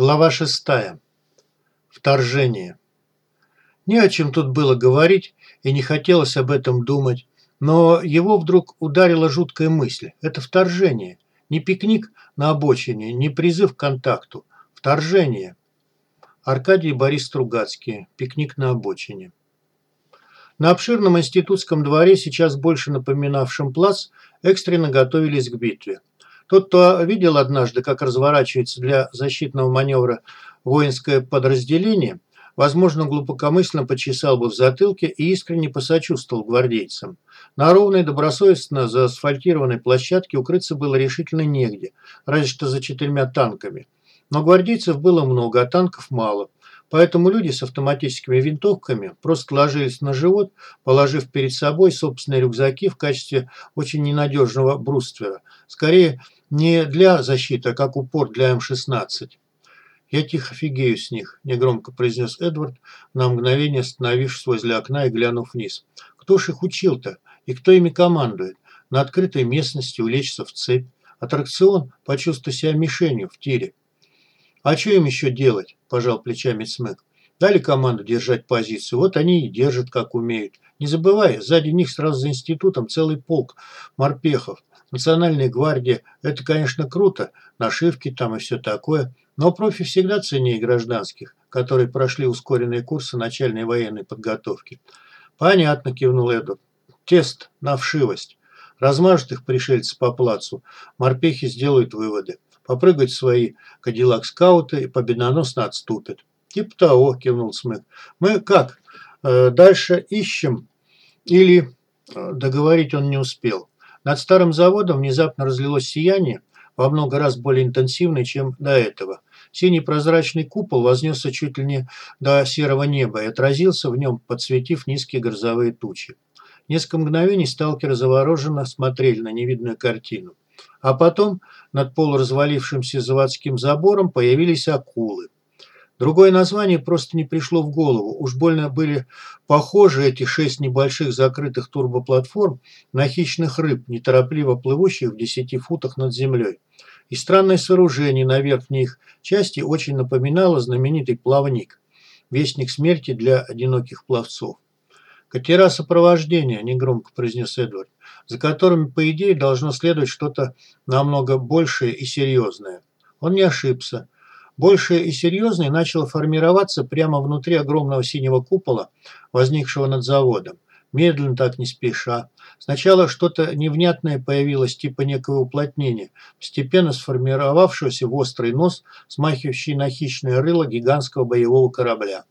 Глава шестая. Вторжение. Не о чем тут было говорить, и не хотелось об этом думать, но его вдруг ударила жуткая мысль. Это вторжение. Не пикник на обочине, не призыв к контакту. Вторжение. Аркадий и Борис Стругацкий. Пикник на обочине. На обширном институтском дворе, сейчас больше напоминавшем плац, экстренно готовились к битве. Тот, кто видел однажды, как разворачивается для защитного маневра воинское подразделение, возможно, глубокомысленно почесал бы в затылке и искренне посочувствовал гвардейцам. На ровной, добросовестно заасфальтированной площадке укрыться было решительно негде, разве что за четырьмя танками. Но гвардейцев было много, а танков мало. Поэтому люди с автоматическими винтовками просто ложились на живот, положив перед собой собственные рюкзаки в качестве очень ненадежного бруствера. Скорее, не для защиты, а как упор для М-16. «Я тихо фигею с них», – негромко произнес Эдвард, на мгновение остановившись возле окна и глянув вниз. «Кто ж их учил-то? И кто ими командует? На открытой местности улечься в цепь. Аттракцион – почувствуй себя мишенью в тире». «А что им еще делать?» – пожал плечами Смэк. «Дали команду держать позицию, вот они и держат, как умеют. Не забывай, сзади них сразу за институтом целый полк морпехов. Национальная гвардия – это, конечно, круто, нашивки там и все такое, но профи всегда ценнее гражданских, которые прошли ускоренные курсы начальной военной подготовки. «Понятно», – кивнул Эдвард. «Тест на вшивость. Размажут их пришельцы по плацу, морпехи сделают выводы, попрыгают свои кадиллак-скауты и победоносно отступят». «Типа того», – кивнул Смэк. «Мы как, э, дальше ищем или...» э, Договорить он не успел. Над старым заводом внезапно разлилось сияние, во много раз более интенсивное, чем до этого. Синий прозрачный купол вознесся чуть ли не до серого неба и отразился в нем, подсветив низкие грозовые тучи. Несколько мгновений сталкеры завороженно смотрели на невидную картину. А потом над полуразвалившимся заводским забором появились акулы. Другое название просто не пришло в голову. Уж больно были похожи эти шесть небольших закрытых турбоплатформ на хищных рыб, неторопливо плывущих в десяти футах над землей. И странное сооружение на верхней их части очень напоминало знаменитый плавник, вестник смерти для одиноких пловцов. «Катера сопровождения», – негромко произнес Эдвард, «за которыми, по идее, должно следовать что-то намного большее и серьезное». Он не ошибся. Большее и серьезное начало формироваться прямо внутри огромного синего купола, возникшего над заводом. Медленно так, не спеша. Сначала что-то невнятное появилось, типа некого уплотнения, постепенно сформировавшегося в острый нос, смахивающий на хищное рыло гигантского боевого корабля.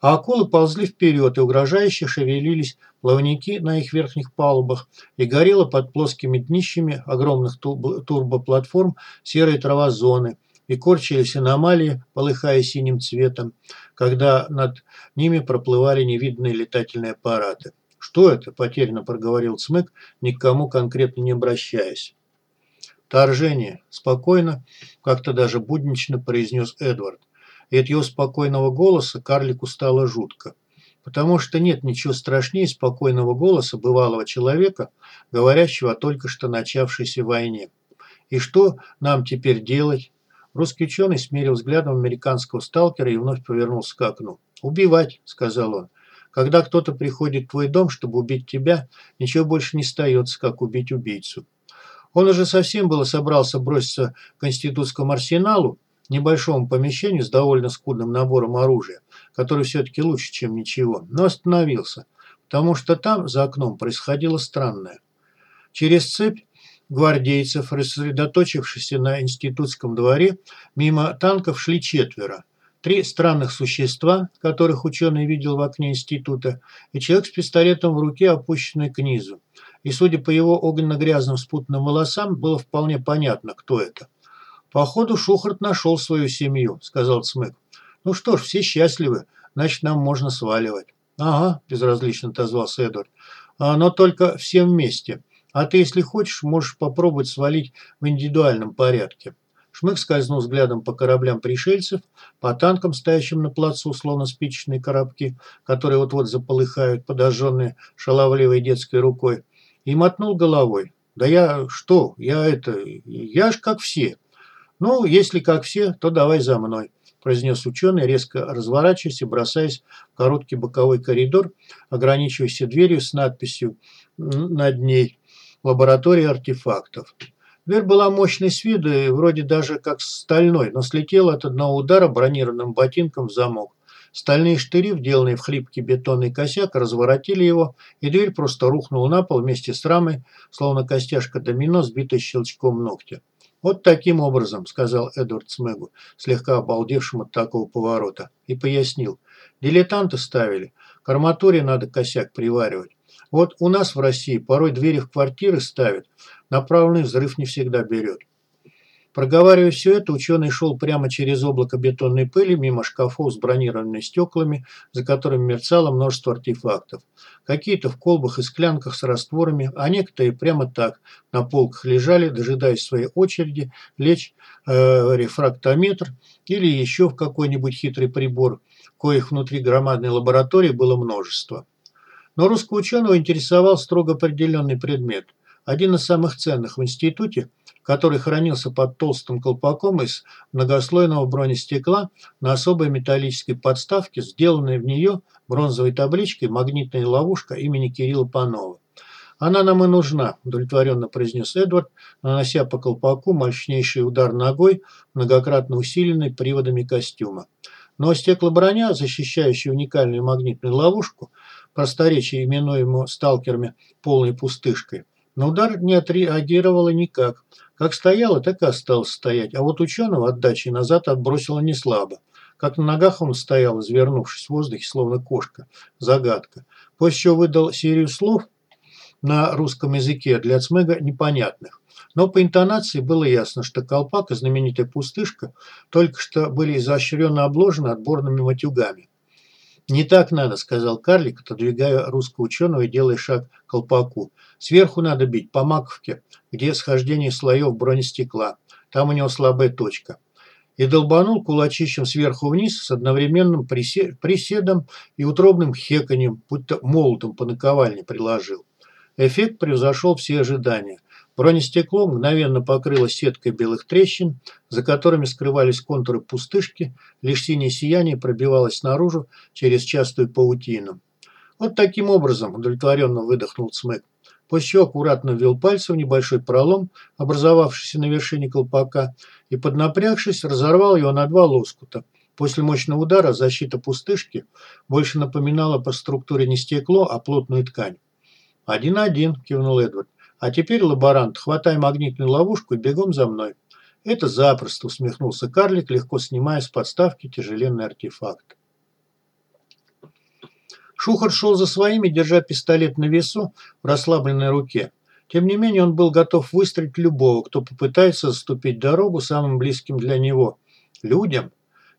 А акулы ползли вперед, и угрожающе шевелились плавники на их верхних палубах, и горело под плоскими днищами огромных турбоплатформ серые трава зоны, и корчились аномалии, полыхая синим цветом, когда над ними проплывали невиданные летательные аппараты. «Что это?» – потерянно проговорил Цмык, никому конкретно не обращаясь. «Торжение!» – спокойно, как-то даже буднично произнес Эдвард. И от его спокойного голоса карлику стало жутко. Потому что нет ничего страшнее спокойного голоса бывалого человека, говорящего о только что начавшейся войне. И что нам теперь делать? Русский ученый смерил взглядом американского сталкера и вновь повернулся к окну. «Убивать», – сказал он. «Когда кто-то приходит в твой дом, чтобы убить тебя, ничего больше не остается, как убить убийцу». Он уже совсем было собрался броситься к институтскому арсеналу, небольшому помещению с довольно скудным набором оружия, который все-таки лучше, чем ничего, но остановился, потому что там, за окном, происходило странное. Через цепь гвардейцев, рассредоточившихся на институтском дворе, мимо танков шли четверо. Три странных существа, которых ученый видел в окне института, и человек с пистолетом в руке, опущенный к низу. И, судя по его огненно-грязным спутанным волосам, было вполне понятно, кто это. «Походу, Шухарт нашел свою семью», – сказал Цмык. «Ну что ж, все счастливы, значит, нам можно сваливать». «Ага», – безразлично отозвался Эдвард. «А, «Но только всем вместе. А ты, если хочешь, можешь попробовать свалить в индивидуальном порядке. Шмык скользнул взглядом по кораблям пришельцев, по танкам, стоящим на плацу, словно спичечные коробки, которые вот-вот заполыхают, подожженные шаловливой детской рукой, и мотнул головой. «Да я что? Я это... Я ж как все. Ну, если как все, то давай за мной. произнес ученый, резко разворачиваясь и бросаясь в короткий боковой коридор, ограничиваясь дверью с надписью над ней «Лаборатория артефактов». Дверь была мощной с виду и вроде даже как стальной, но слетела от одного удара бронированным ботинком в замок. Стальные штыри, вделанные в хлипкий бетонный косяк, разворотили его, и дверь просто рухнула на пол вместе с рамой, словно костяшка домино, сбитая щелчком ногтя. «Вот таким образом», – сказал Эдвард Смегу, слегка обалдевшим от такого поворота, и пояснил. «Дилетанты ставили. К арматуре надо косяк приваривать. Вот у нас в России порой двери в квартиры ставят, направленный взрыв не всегда берет. Проговаривая все это, ученый шел прямо через облако бетонной пыли, мимо шкафов с бронированными стеклами, за которыми мерцало множество артефактов. Какие-то в колбах и склянках с растворами, а некоторые прямо так, на полках лежали, дожидаясь своей очереди, лечь э, рефрактометр или еще в какой-нибудь хитрый прибор, коих внутри громадной лаборатории было множество. Но русского ученого интересовал строго определенный предмет. Один из самых ценных в институте – который хранился под толстым колпаком из многослойного бронестекла на особой металлической подставке, сделанной в нее бронзовой табличкой «Магнитная ловушка» имени Кирилла Панова. «Она нам и нужна», – удовлетворенно произнес Эдвард, нанося по колпаку мощнейший удар ногой, многократно усиленный приводами костюма. Но стеклоброня, защищающая уникальную магнитную ловушку, просторечие именуемую сталкерами полной пустышкой, на удар не отреагировала никак – как стояла, так и осталось стоять, а вот ученого отдачи назад отбросило не слабо. Как на ногах он стоял, извернувшись в воздухе, словно кошка. Загадка. После чего выдал серию слов на русском языке для Цмега непонятных. Но по интонации было ясно, что колпак и знаменитая пустышка только что были изощренно обложены отборными матюгами. «Не так надо», – сказал карлик, отодвигая русского ученого и делая шаг к колпаку. «Сверху надо бить, по маковке, где схождение слоев бронестекла. Там у него слабая точка». И долбанул кулачищем сверху вниз с одновременным приседом и утробным хеканьем, будто молотом по наковальне приложил. Эффект превзошел все ожидания. Бронестекло мгновенно покрыло сеткой белых трещин, за которыми скрывались контуры пустышки, лишь синее сияние пробивалось наружу через частую паутину. Вот таким образом удовлетворенно выдохнул Смэк. После чего аккуратно ввел пальцем в небольшой пролом, образовавшийся на вершине колпака, и, поднапрягшись, разорвал его на два лоскута. После мощного удара защита пустышки больше напоминала по структуре не стекло, а плотную ткань. «Один-один», – кивнул Эдвард. А теперь, лаборант, хватай магнитную ловушку и бегом за мной. Это запросто, усмехнулся карлик, легко снимая с подставки тяжеленный артефакт. Шухар шел за своими, держа пистолет на весу в расслабленной руке. Тем не менее, он был готов выстрелить любого, кто попытается заступить дорогу самым близким для него. Людям?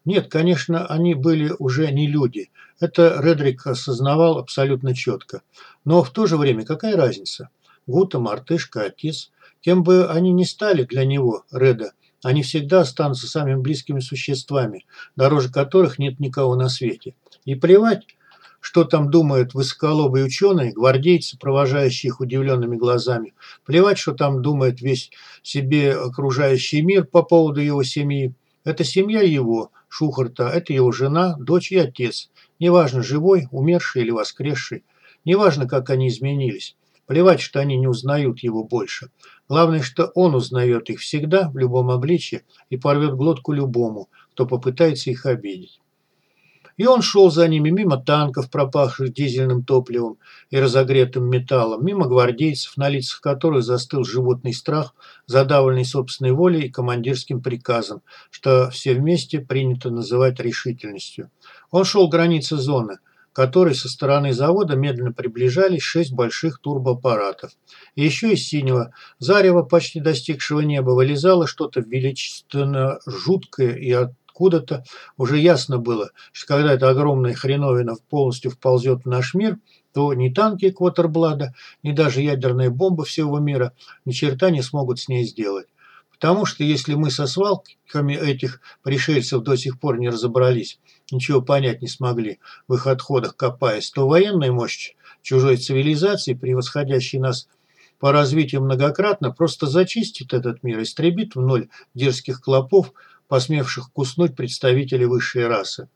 Нет, конечно, они были уже не люди. Это Редрик осознавал абсолютно четко. Но в то же время какая разница? Гута, Мартышка, Атис. Кем бы они ни стали для него, Реда, они всегда останутся самыми близкими существами, дороже которых нет никого на свете. И плевать, что там думают высоколобые ученые, гвардейцы, провожающие их удивленными глазами. Плевать, что там думает весь себе окружающий мир по поводу его семьи. Это семья его, Шухарта, это его жена, дочь и отец. Неважно, живой, умерший или воскресший. Неважно, как они изменились. Плевать, что они не узнают его больше. Главное, что он узнает их всегда, в любом обличье, и порвет глотку любому, кто попытается их обидеть. И он шел за ними мимо танков, пропахших дизельным топливом и разогретым металлом, мимо гвардейцев, на лицах которых застыл животный страх, задавленный собственной волей и командирским приказом, что все вместе принято называть решительностью. Он шел границы зоны, которой со стороны завода медленно приближались шесть больших турбоаппаратов. И еще из синего зарева, почти достигшего неба, вылезало что-то величественно жуткое и откуда-то уже ясно было, что когда эта огромная хреновина полностью вползет в наш мир, то ни танки Квотерблада, ни даже ядерные бомбы всего мира ни черта не смогут с ней сделать. Потому что если мы со свалками этих пришельцев до сих пор не разобрались, ничего понять не смогли в их отходах копаясь, то военная мощь чужой цивилизации, превосходящей нас по развитию многократно, просто зачистит этот мир, истребит в ноль дерзких клопов, посмевших куснуть представителей высшей расы.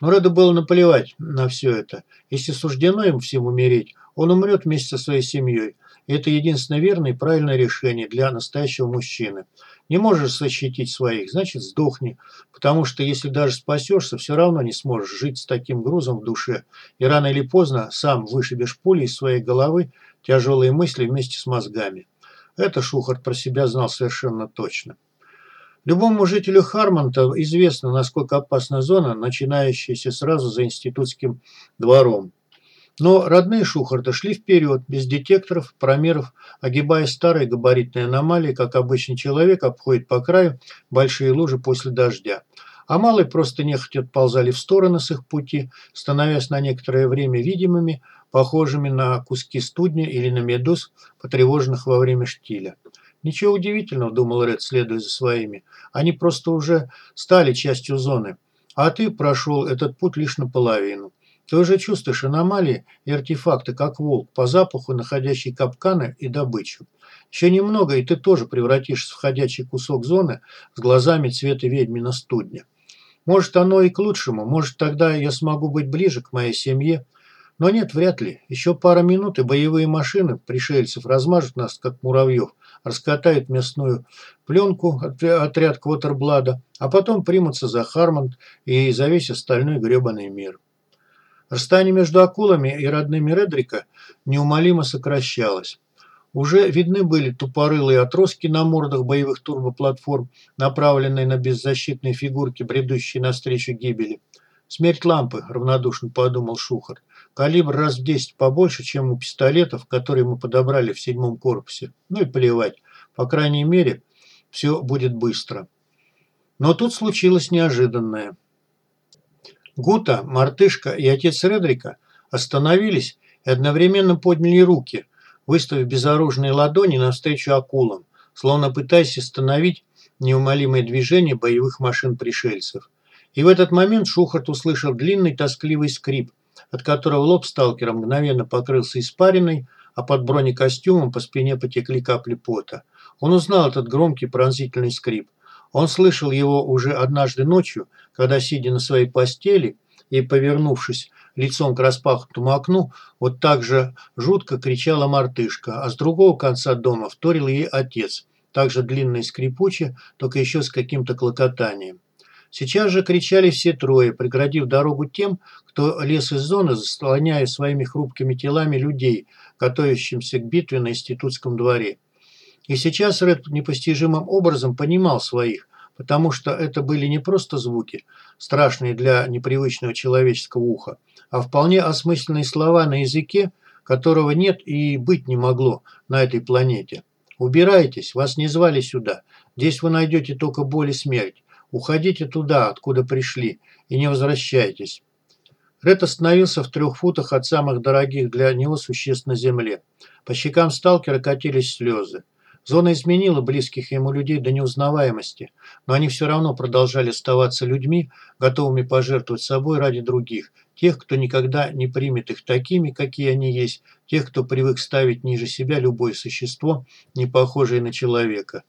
Но Реду было наплевать на все это. Если суждено им всем умереть, он умрет вместе со своей семьей. Это единственное верное и правильное решение для настоящего мужчины. Не можешь защитить своих, значит сдохни. Потому что если даже спасешься, все равно не сможешь жить с таким грузом в душе. И рано или поздно сам вышибешь пули из своей головы тяжелые мысли вместе с мозгами. Это Шухарт про себя знал совершенно точно. Любому жителю Хармонта известно, насколько опасна зона, начинающаяся сразу за институтским двором. Но родные Шухарта шли вперед, без детекторов, промеров, огибая старые габаритные аномалии, как обычный человек обходит по краю большие лужи после дождя. А малые просто нехотя отползали в стороны с их пути, становясь на некоторое время видимыми, похожими на куски студня или на медуз, потревоженных во время штиля. Ничего удивительного, думал Ред, следуя за своими. Они просто уже стали частью зоны. А ты прошел этот путь лишь наполовину. Ты уже чувствуешь аномалии и артефакты, как волк, по запаху находящий капканы и добычу. Еще немного, и ты тоже превратишься в ходячий кусок зоны с глазами цвета ведьмина студня. Может, оно и к лучшему, может, тогда я смогу быть ближе к моей семье. Но нет, вряд ли. Еще пара минут, и боевые машины пришельцев размажут нас, как муравьев, раскатают мясную пленку, отряд Квотерблада, а потом примутся за Хармонд и за весь остальной гребаный мир. Расстояние между акулами и родными Редрика неумолимо сокращалось. Уже видны были тупорылые отростки на мордах боевых турбоплатформ, направленные на беззащитные фигурки, бредущие навстречу гибели. «Смерть лампы», – равнодушно подумал Шухар. «Калибр раз в десять побольше, чем у пистолетов, которые мы подобрали в седьмом корпусе. Ну и плевать. По крайней мере, все будет быстро». Но тут случилось неожиданное. Гута, Мартышка и отец Редрика остановились и одновременно подняли руки, выставив безоружные ладони навстречу акулам, словно пытаясь остановить неумолимое движение боевых машин пришельцев. И в этот момент Шухарт услышал длинный тоскливый скрип, от которого лоб сталкера мгновенно покрылся испариной, а под бронекостюмом по спине потекли капли пота. Он узнал этот громкий пронзительный скрип. Он слышал его уже однажды ночью, когда, сидя на своей постели и повернувшись лицом к распахнутому окну, вот так же жутко кричала мартышка, а с другого конца дома вторил ей отец, также длинно и скрипуче, только еще с каким-то клокотанием. Сейчас же кричали все трое, преградив дорогу тем, кто лез из зоны, заслоняя своими хрупкими телами людей, готовящимся к битве на институтском дворе. И сейчас Ред непостижимым образом понимал своих, потому что это были не просто звуки, страшные для непривычного человеческого уха, а вполне осмысленные слова на языке, которого нет и быть не могло на этой планете. «Убирайтесь, вас не звали сюда. Здесь вы найдете только боль и смерть. Уходите туда, откуда пришли, и не возвращайтесь». Ред остановился в трех футах от самых дорогих для него существ на земле. По щекам сталкера катились слезы. Зона изменила близких ему людей до неузнаваемости, но они все равно продолжали оставаться людьми, готовыми пожертвовать собой ради других, тех, кто никогда не примет их такими, какие они есть, тех, кто привык ставить ниже себя любое существо, не похожее на человека.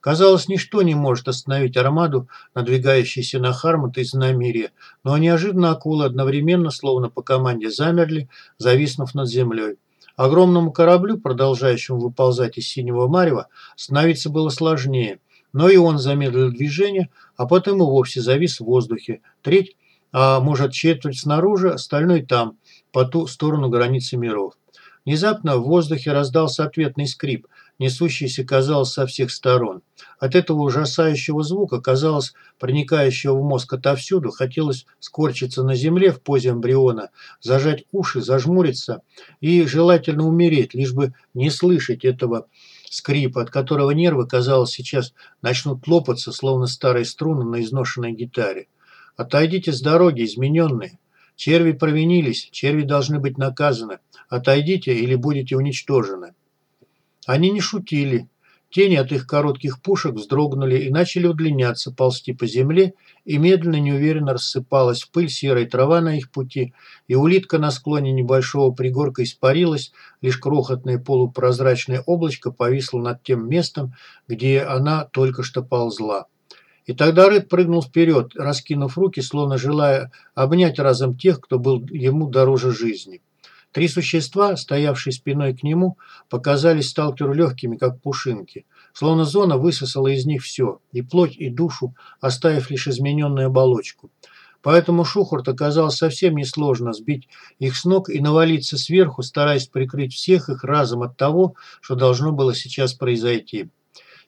Казалось, ничто не может остановить армаду, надвигающуюся на Хармут из Намирия, но неожиданно акулы одновременно, словно по команде, замерли, зависнув над землей. Огромному кораблю, продолжающему выползать из синего марева, становиться было сложнее, но и он замедлил движение, а потом и вовсе завис в воздухе. Треть, а может четверть снаружи, остальной там, по ту сторону границы миров. Внезапно в воздухе раздался ответный скрип, несущийся, казалось, со всех сторон. От этого ужасающего звука, казалось, проникающего в мозг отовсюду, хотелось скорчиться на земле в позе эмбриона, зажать уши, зажмуриться и желательно умереть, лишь бы не слышать этого скрипа, от которого нервы, казалось, сейчас начнут лопаться, словно старые струны на изношенной гитаре. «Отойдите с дороги, измененные!» Черви провинились, черви должны быть наказаны. Отойдите или будете уничтожены. Они не шутили. Тени от их коротких пушек вздрогнули и начали удлиняться, ползти по земле, и медленно, неуверенно рассыпалась пыль серая трава на их пути, и улитка на склоне небольшого пригорка испарилась, лишь крохотное полупрозрачное облачко повисло над тем местом, где она только что ползла. И тогда Ред прыгнул вперед, раскинув руки, словно желая обнять разом тех, кто был ему дороже жизни. Три существа, стоявшие спиной к нему, показались сталкеру легкими, как пушинки. Словно зона высосала из них все, и плоть, и душу, оставив лишь измененную оболочку. Поэтому Шухарт оказалось совсем несложно сбить их с ног и навалиться сверху, стараясь прикрыть всех их разом от того, что должно было сейчас произойти.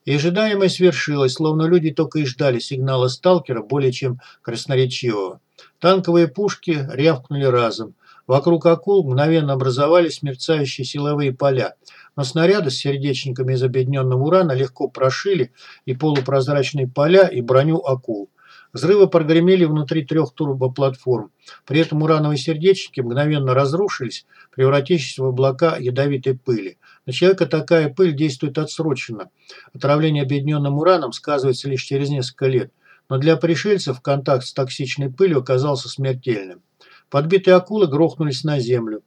И ожидаемое свершилось, словно люди только и ждали сигнала сталкера более чем красноречивого. Танковые пушки рявкнули разом. Вокруг акул мгновенно образовались мерцающие силовые поля, но снаряды с сердечниками из объединенного урана легко прошили и полупрозрачные поля, и броню акул. Взрывы прогремели внутри трех турбоплатформ. При этом урановые сердечники мгновенно разрушились, превратившись в облака ядовитой пыли. На человека такая пыль действует отсроченно. Отравление объединенным ураном сказывается лишь через несколько лет. Но для пришельцев контакт с токсичной пылью оказался смертельным. Подбитые акулы грохнулись на землю.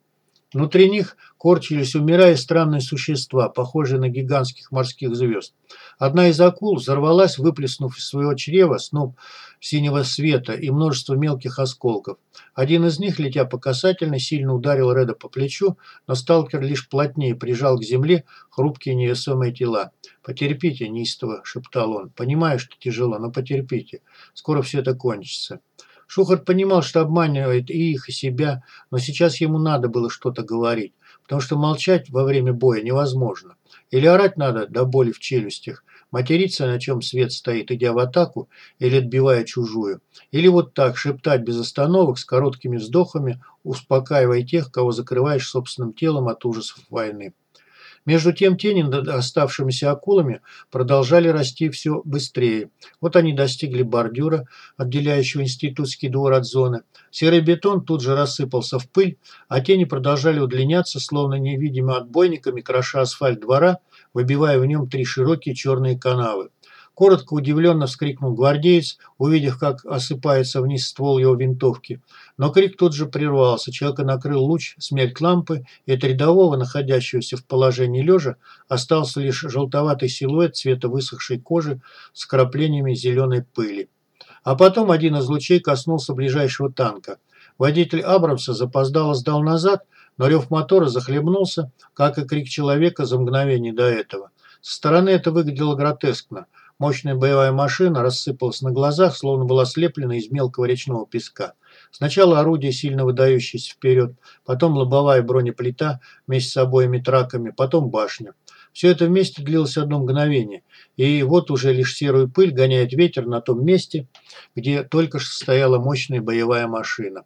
Внутри них корчились, умирая, странные существа, похожие на гигантских морских звезд. Одна из акул взорвалась, выплеснув из своего чрева сноп синего света и множество мелких осколков. Один из них, летя по касательной, сильно ударил Реда по плечу, но сталкер лишь плотнее прижал к земле хрупкие невесомые тела. «Потерпите, неистово», – шептал он. «Понимаю, что тяжело, но потерпите. Скоро все это кончится». Шухарт понимал, что обманывает и их, и себя, но сейчас ему надо было что-то говорить, потому что молчать во время боя невозможно. Или орать надо до боли в челюстях, материться, на чем свет стоит, идя в атаку, или отбивая чужую. Или вот так, шептать без остановок, с короткими вздохами, успокаивая тех, кого закрываешь собственным телом от ужасов войны. Между тем тени над оставшимися акулами продолжали расти все быстрее. Вот они достигли бордюра, отделяющего институтский двор от зоны. Серый бетон тут же рассыпался в пыль, а тени продолжали удлиняться, словно невидимо отбойниками, кроша асфальт двора, выбивая в нем три широкие черные канавы. Коротко удивленно вскрикнул гвардеец, увидев, как осыпается вниз ствол его винтовки. Но крик тут же прервался. Человека накрыл луч, смерть лампы, и от рядового, находящегося в положении лежа, остался лишь желтоватый силуэт цвета высохшей кожи с краплениями зеленой пыли. А потом один из лучей коснулся ближайшего танка. Водитель Абрамса запоздало сдал назад, но рев мотора захлебнулся, как и крик человека за мгновение до этого. Со стороны это выглядело гротескно. Мощная боевая машина рассыпалась на глазах, словно была слеплена из мелкого речного песка. Сначала орудие, сильно выдающееся вперед, потом лобовая бронеплита вместе с обоими траками, потом башня. Все это вместе длилось одно мгновение, и вот уже лишь серую пыль гоняет ветер на том месте, где только что стояла мощная боевая машина.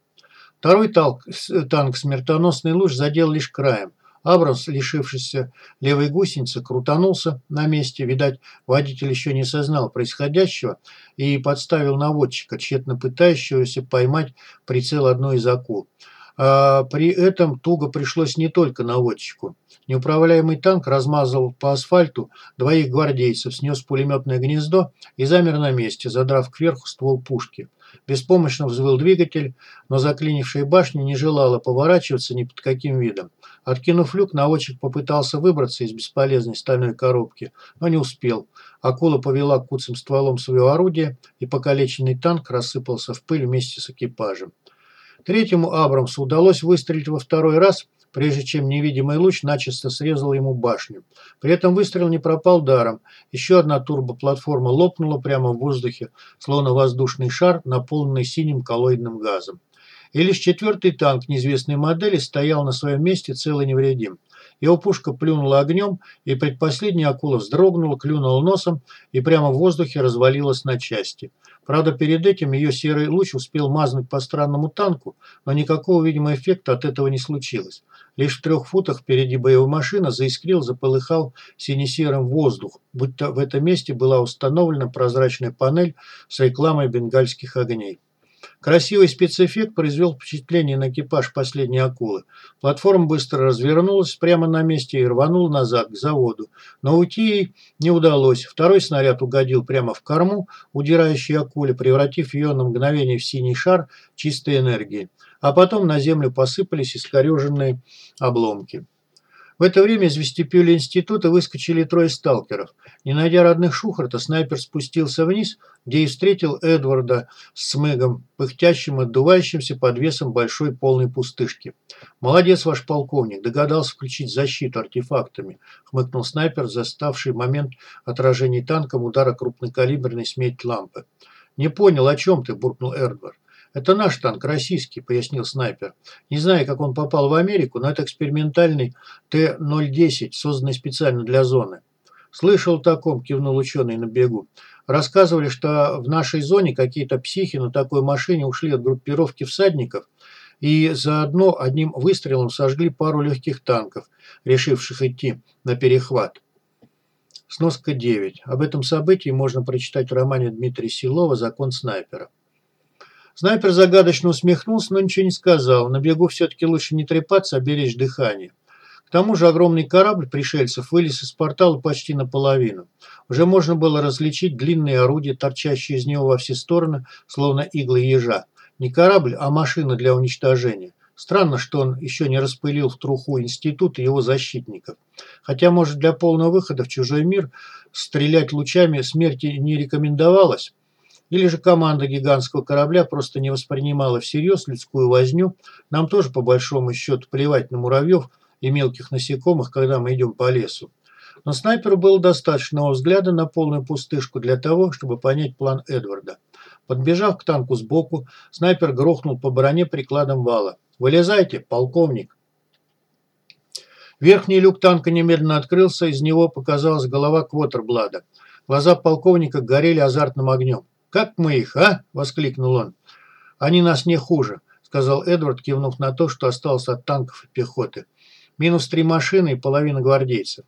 Второй танк, танк «Смертоносный луч» задел лишь краем. Абрамс, лишившийся левой гусеницы, крутанулся на месте. Видать, водитель еще не сознал происходящего и подставил наводчика, тщетно пытающегося поймать прицел одной из акул. А при этом туго пришлось не только наводчику. Неуправляемый танк размазал по асфальту двоих гвардейцев, снес пулеметное гнездо и замер на месте, задрав кверху ствол пушки. Беспомощно взвыл двигатель, но заклинившая башня не желала поворачиваться ни под каким видом. Откинув люк, наводчик попытался выбраться из бесполезной стальной коробки, но не успел. Акула повела куцым стволом своего орудия, и покалеченный танк рассыпался в пыль вместе с экипажем. Третьему Абрамсу удалось выстрелить во второй раз, прежде чем невидимый луч начисто срезал ему башню. При этом выстрел не пропал даром. Еще одна турбоплатформа лопнула прямо в воздухе, словно воздушный шар, наполненный синим коллоидным газом. И лишь четвертый танк неизвестной модели стоял на своем месте целый невредим. Его пушка плюнула огнем, и предпоследняя акула вздрогнула, клюнула носом и прямо в воздухе развалилась на части. Правда, перед этим ее серый луч успел мазнуть по странному танку, но никакого, видимо, эффекта от этого не случилось. Лишь в трех футах впереди боевой машины заискрил, заполыхал сине-серым воздух, будто в этом месте была установлена прозрачная панель с рекламой бенгальских огней. Красивый спецэффект произвел впечатление на экипаж последней акулы. Платформа быстро развернулась прямо на месте и рванула назад, к заводу. Но уйти ей не удалось. Второй снаряд угодил прямо в корму удирающей акуле, превратив ее на мгновение в синий шар чистой энергии. А потом на землю посыпались искореженные обломки. В это время из вестибюля института выскочили трое сталкеров. Не найдя родных Шухарта, снайпер спустился вниз, где и встретил Эдварда с Мэгом, пыхтящим, отдувающимся под весом большой полной пустышки. «Молодец ваш полковник, догадался включить защиту артефактами», хмыкнул снайпер, заставший момент отражения танком удара крупнокалиберной сметь лампы. «Не понял, о чем ты?» – буркнул Эдвард. «Это наш танк, российский», – пояснил снайпер. «Не знаю, как он попал в Америку, но это экспериментальный Т-010, созданный специально для зоны». «Слышал о таком», – кивнул ученый на бегу. «Рассказывали, что в нашей зоне какие-то психи на такой машине ушли от группировки всадников и заодно одним выстрелом сожгли пару легких танков, решивших идти на перехват». Сноска 9. Об этом событии можно прочитать в романе Дмитрия Силова «Закон снайпера». Снайпер загадочно усмехнулся, но ничего не сказал. На бегу все-таки лучше не трепаться, а беречь дыхание. К тому же огромный корабль пришельцев вылез из портала почти наполовину. Уже можно было различить длинные орудия, торчащие из него во все стороны, словно иглы ежа. Не корабль, а машина для уничтожения. Странно, что он еще не распылил в труху институт и его защитников. Хотя, может, для полного выхода в чужой мир стрелять лучами смерти не рекомендовалось. Или же команда гигантского корабля просто не воспринимала всерьез людскую возню. Нам тоже, по большому счету, плевать на муравьев и мелких насекомых, когда мы идем по лесу. Но снайперу было достаточного взгляда на полную пустышку для того, чтобы понять план Эдварда. Подбежав к танку сбоку, снайпер грохнул по броне прикладом вала. «Вылезайте, полковник!» Верхний люк танка немедленно открылся, из него показалась голова Квотерблада. Глаза полковника горели азартным огнем. «Как мы их, а?» – воскликнул он. «Они нас не хуже», – сказал Эдвард, кивнув на то, что осталось от танков и пехоты. «Минус три машины и половина гвардейцев».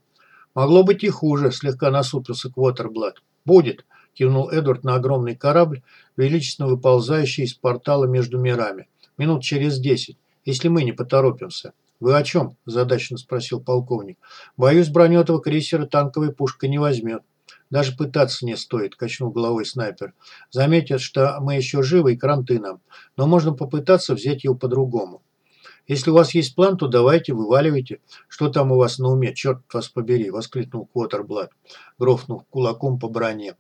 «Могло быть и хуже», – слегка насупился Квотерблад. «Будет», – кивнул Эдвард на огромный корабль, величественно выползающий из портала между мирами. «Минут через десять, если мы не поторопимся». «Вы о чем?» – задачно спросил полковник. «Боюсь, броню этого крейсера танковая пушка не возьмет». Даже пытаться не стоит, качнул головой снайпер. Заметят, что мы еще живы и кранты нам. Но можно попытаться взять его по-другому. Если у вас есть план, то давайте, вываливайте. Что там у вас на уме, черт вас побери, воскликнул Квотерблад, грохнув кулаком по броне.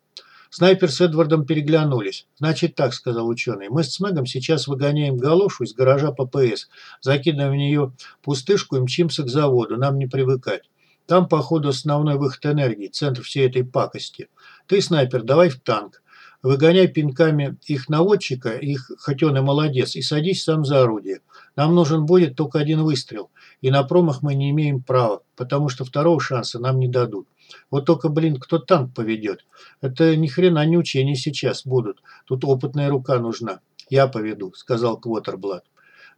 Снайпер с Эдвардом переглянулись. «Значит так», — сказал ученый, — «мы с Смегом сейчас выгоняем галошу из гаража ППС, закидываем в нее пустышку и мчимся к заводу, нам не привыкать. Там, походу, основной выход энергии, центр всей этой пакости. Ты, снайпер, давай в танк. Выгоняй пинками их наводчика, их хоть молодец, и садись сам за орудие. Нам нужен будет только один выстрел, и на промах мы не имеем права, потому что второго шанса нам не дадут. Вот только, блин, кто танк поведет? Это ни хрена не учения сейчас будут. Тут опытная рука нужна. Я поведу, сказал Квотерблат.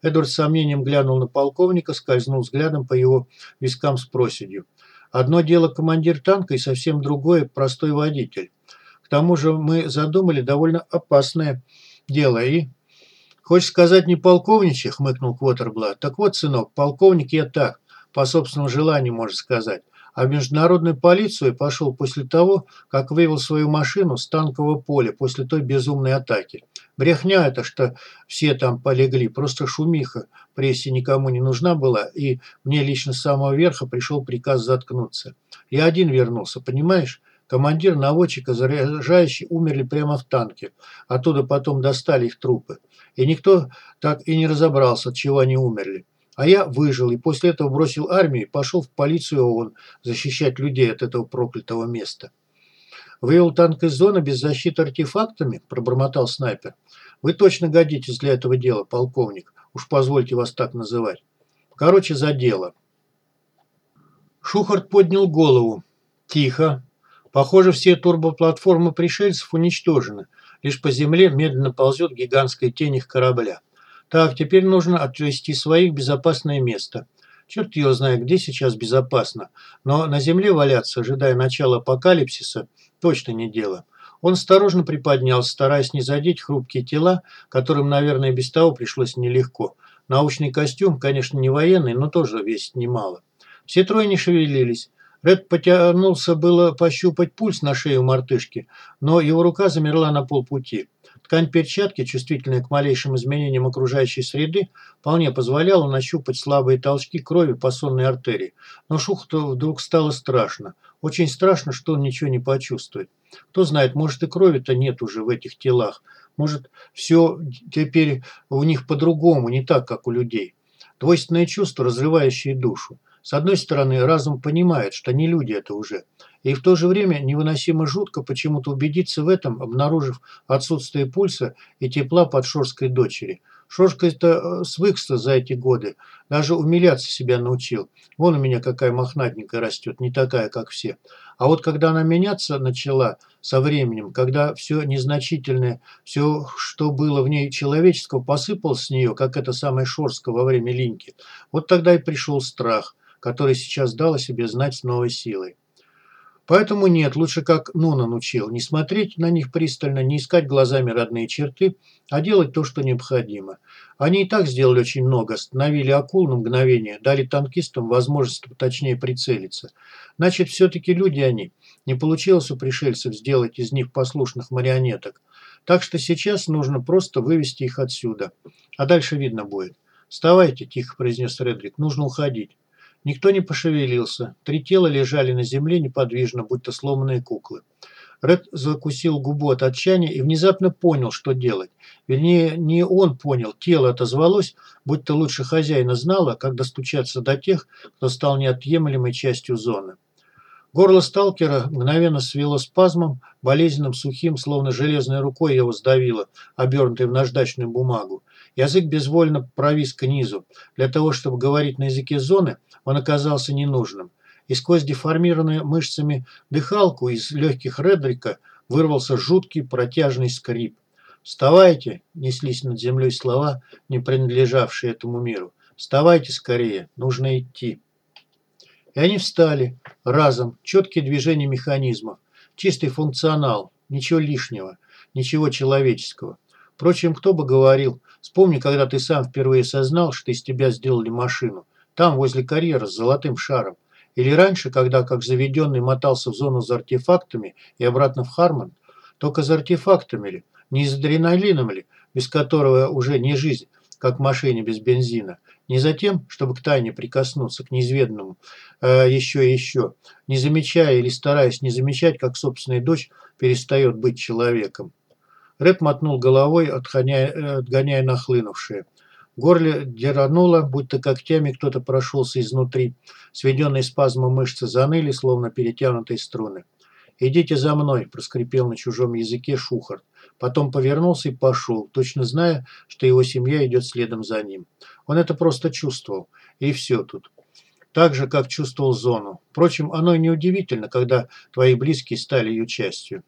Эдвард с сомнением глянул на полковника, скользнул взглядом по его вискам с проседью. Одно дело командир танка и совсем другое простой водитель. К тому же мы задумали довольно опасное дело и... «Хочешь сказать, не полковничий?» – хмыкнул Квотерблат. «Так вот, сынок, полковник я так, по собственному желанию, можно сказать а в международную полицию пошел после того, как вывел свою машину с танкового поля после той безумной атаки. Брехня это, что все там полегли, просто шумиха. Прессе никому не нужна была, и мне лично с самого верха пришел приказ заткнуться. Я один вернулся, понимаешь? Командир, наводчика, заряжающий умерли прямо в танке. Оттуда потом достали их трупы. И никто так и не разобрался, от чего они умерли. А я выжил и после этого бросил армию и пошел в полицию ООН защищать людей от этого проклятого места. «Вывел танк из зоны без защиты артефактами?» – пробормотал снайпер. «Вы точно годитесь для этого дела, полковник. Уж позвольте вас так называть. Короче, за дело». Шухарт поднял голову. «Тихо. Похоже, все турбоплатформы пришельцев уничтожены. Лишь по земле медленно ползет гигантская тень их корабля. Так, теперь нужно отвезти своих в безопасное место. Черт его знает, где сейчас безопасно. Но на земле валяться, ожидая начала апокалипсиса, точно не дело. Он осторожно приподнялся, стараясь не задеть хрупкие тела, которым, наверное, без того пришлось нелегко. Научный костюм, конечно, не военный, но тоже весит немало. Все трое не шевелились. Ред потянулся было пощупать пульс на шею мартышки, но его рука замерла на полпути. Ткань перчатки, чувствительная к малейшим изменениям окружающей среды, вполне позволяла нащупать слабые толчки крови по сонной артерии. Но Шухту вдруг стало страшно. Очень страшно, что он ничего не почувствует. Кто знает, может и крови-то нет уже в этих телах. Может, все теперь у них по-другому, не так, как у людей. Двойственное чувство, разрывающее душу. С одной стороны, разум понимает, что не люди это уже. И в то же время невыносимо жутко почему-то убедиться в этом, обнаружив отсутствие пульса и тепла под шорской дочери. Шоршка это э, свыкся за эти годы. Даже умиляться себя научил. Вон у меня какая мохнатенькая растет, не такая, как все. А вот когда она меняться начала со временем, когда все незначительное, все, что было в ней человеческого, посыпалось с нее, как это самое Шорска во время линьки, вот тогда и пришел страх – который сейчас дал о себе знать с новой силой. Поэтому нет, лучше как Нунан учил, не смотреть на них пристально, не искать глазами родные черты, а делать то, что необходимо. Они и так сделали очень много, остановили акул на мгновение, дали танкистам возможность точнее прицелиться. Значит, все-таки люди они. Не получилось у пришельцев сделать из них послушных марионеток. Так что сейчас нужно просто вывести их отсюда. А дальше видно будет. «Вставайте», – тихо произнес Редрик, – «нужно уходить». Никто не пошевелился. Три тела лежали на земле неподвижно, будто сломанные куклы. Ред закусил губу от отчаяния и внезапно понял, что делать. Вернее, не он понял, тело отозвалось, будто лучше хозяина знало, как достучаться до тех, кто стал неотъемлемой частью зоны. Горло сталкера мгновенно свело спазмом, болезненным, сухим, словно железной рукой его сдавило, обернутой в наждачную бумагу. Язык безвольно провис к низу. Для того, чтобы говорить на языке зоны – он оказался ненужным. И сквозь деформированную мышцами дыхалку из легких Редрика вырвался жуткий протяжный скрип. «Вставайте!» – неслись над землей слова, не принадлежавшие этому миру. «Вставайте скорее! Нужно идти!» И они встали, разом, четкие движения механизмов, чистый функционал, ничего лишнего, ничего человеческого. Впрочем, кто бы говорил, вспомни, когда ты сам впервые осознал, что из тебя сделали машину. Там, возле карьера с золотым шаром. Или раньше, когда, как заведенный, мотался в зону за артефактами и обратно в Хармон. Только за артефактами ли? Не за адреналином ли? Без которого уже не жизнь, как машине без бензина. Не за тем, чтобы к тайне прикоснуться, к неизведанному, э, еще и еще, не замечая или стараясь не замечать, как собственная дочь перестает быть человеком. Рэп мотнул головой, отгоняя, э, отгоняя нахлынувшее горле дерануло, будто когтями кто-то прошелся изнутри. Сведенные спазмом мышцы заныли, словно перетянутые струны. «Идите за мной», – проскрипел на чужом языке Шухарт. Потом повернулся и пошел, точно зная, что его семья идет следом за ним. Он это просто чувствовал. И все тут. Так же, как чувствовал зону. Впрочем, оно неудивительно, когда твои близкие стали ее частью.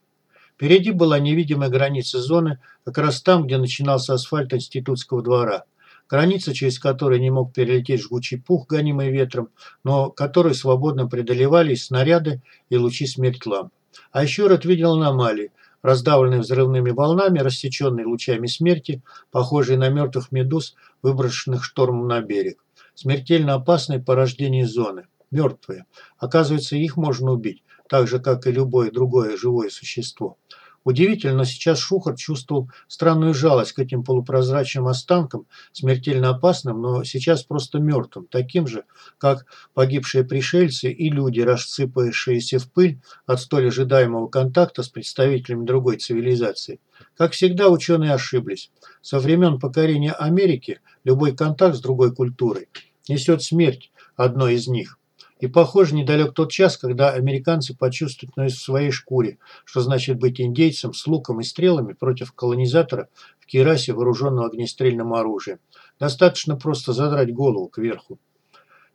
Впереди была невидимая граница зоны, как раз там, где начинался асфальт институтского двора граница, через которую не мог перелететь жгучий пух, гонимый ветром, но который свободно преодолевали снаряды и лучи смерть ламп. А еще Ред видел аномалии, раздавленные взрывными волнами, рассеченные лучами смерти, похожие на мертвых медуз, выброшенных штормом на берег. Смертельно опасные порождения зоны. Мертвые. Оказывается, их можно убить, так же, как и любое другое живое существо. Удивительно, но сейчас Шухар чувствовал странную жалость к этим полупрозрачным останкам, смертельно опасным, но сейчас просто мертвым, таким же, как погибшие пришельцы и люди, рассыпавшиеся в пыль от столь ожидаемого контакта с представителями другой цивилизации. Как всегда, ученые ошиблись. Со времен покорения Америки любой контакт с другой культурой несет смерть одной из них. И, похоже, недалек тот час, когда американцы почувствуют на своей шкуре, что значит быть индейцем с луком и стрелами против колонизатора в керасе, вооруженного огнестрельным оружием. Достаточно просто задрать голову кверху.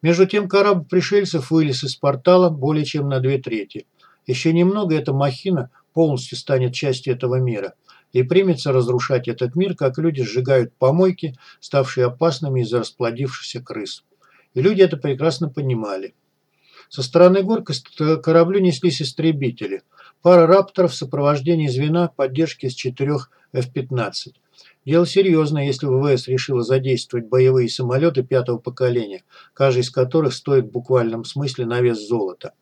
Между тем корабль пришельцев вылез из портала более чем на две трети. Еще немного эта махина полностью станет частью этого мира и примется разрушать этот мир, как люди сжигают помойки, ставшие опасными из-за расплодившихся крыс. И люди это прекрасно понимали. Со стороны гор к кораблю неслись истребители. Пара рапторов в сопровождении звена поддержки из четырех F-15. Дело серьезное, если ВВС решила задействовать боевые самолеты пятого поколения, каждый из которых стоит в буквальном смысле на вес золота.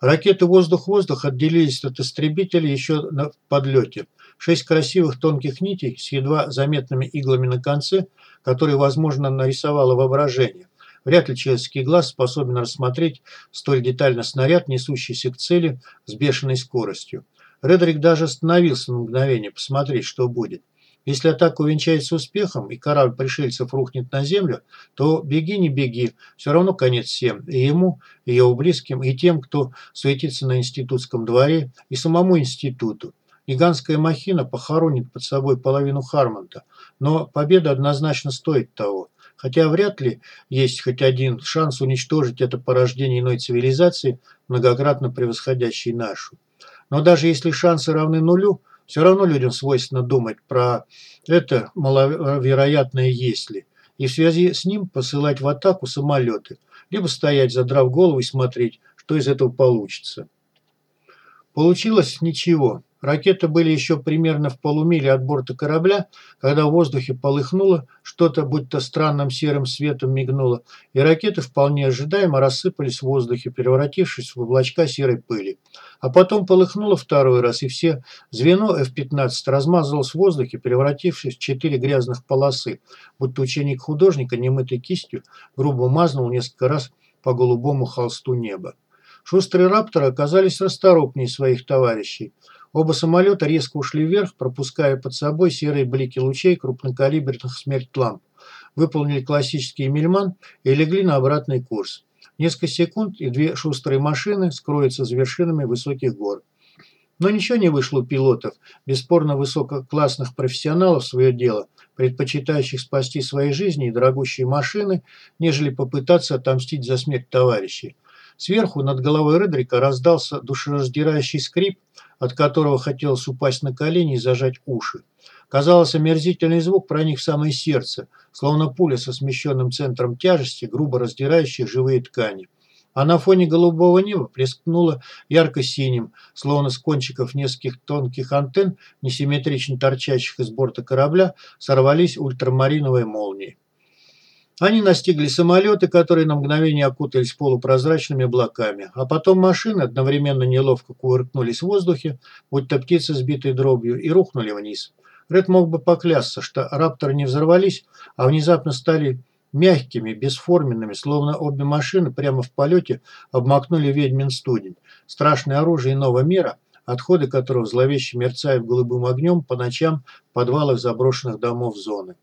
Ракеты «Воздух-воздух» отделились от истребителей еще на подлете. Шесть красивых тонких нитей с едва заметными иглами на конце, которые, возможно, нарисовало воображение. Вряд ли человеческий глаз способен рассмотреть столь детально снаряд, несущийся к цели с бешеной скоростью. Редрик даже остановился на мгновение посмотреть, что будет. Если атака увенчается успехом и корабль пришельцев рухнет на землю, то беги не беги, все равно конец всем, и ему, и его близким, и тем, кто суетится на институтском дворе, и самому институту. Гигантская махина похоронит под собой половину Хармонта, но победа однозначно стоит того. Хотя вряд ли есть хоть один шанс уничтожить это порождение иной цивилизации, многократно превосходящей нашу. Но даже если шансы равны нулю, все равно людям свойственно думать про это маловероятное «если». И в связи с ним посылать в атаку самолеты. Либо стоять, задрав голову и смотреть, что из этого получится. Получилось ничего. Ракеты были еще примерно в полумиле от борта корабля, когда в воздухе полыхнуло, что-то будто странным серым светом мигнуло, и ракеты вполне ожидаемо рассыпались в воздухе, превратившись в облачка серой пыли. А потом полыхнуло второй раз, и все звено F-15 размазалось в воздухе, превратившись в четыре грязных полосы, будто ученик художника, немытой кистью, грубо мазнул несколько раз по голубому холсту неба. Шустрые рапторы оказались расторопнее своих товарищей. Оба самолета резко ушли вверх, пропуская под собой серые блики лучей крупнокалиберных смерть-ламп. Выполнили классический мельман и легли на обратный курс. Несколько секунд, и две шустрые машины скроются за вершинами высоких гор. Но ничего не вышло у пилотов, бесспорно высококлассных профессионалов свое дело, предпочитающих спасти свои жизни и дорогущие машины, нежели попытаться отомстить за смерть товарищей. Сверху над головой Редрика раздался душераздирающий скрип, от которого хотелось упасть на колени и зажать уши. Казалось, омерзительный звук проник в самое сердце, словно пуля со смещенным центром тяжести, грубо раздирающая живые ткани. А на фоне голубого неба плескнуло ярко-синим, словно с кончиков нескольких тонких антенн, несимметрично торчащих из борта корабля, сорвались ультрамариновые молнии. Они настигли самолеты, которые на мгновение окутались полупрозрачными облаками, а потом машины одновременно неловко кувыркнулись в воздухе, будто птицы, сбитые дробью, и рухнули вниз. Ред мог бы поклясться, что рапторы не взорвались, а внезапно стали мягкими, бесформенными, словно обе машины прямо в полете обмакнули ведьмин студень. Страшное оружие иного мира, отходы которого зловеще мерцают голубым огнем по ночам в подвалах заброшенных домов зоны.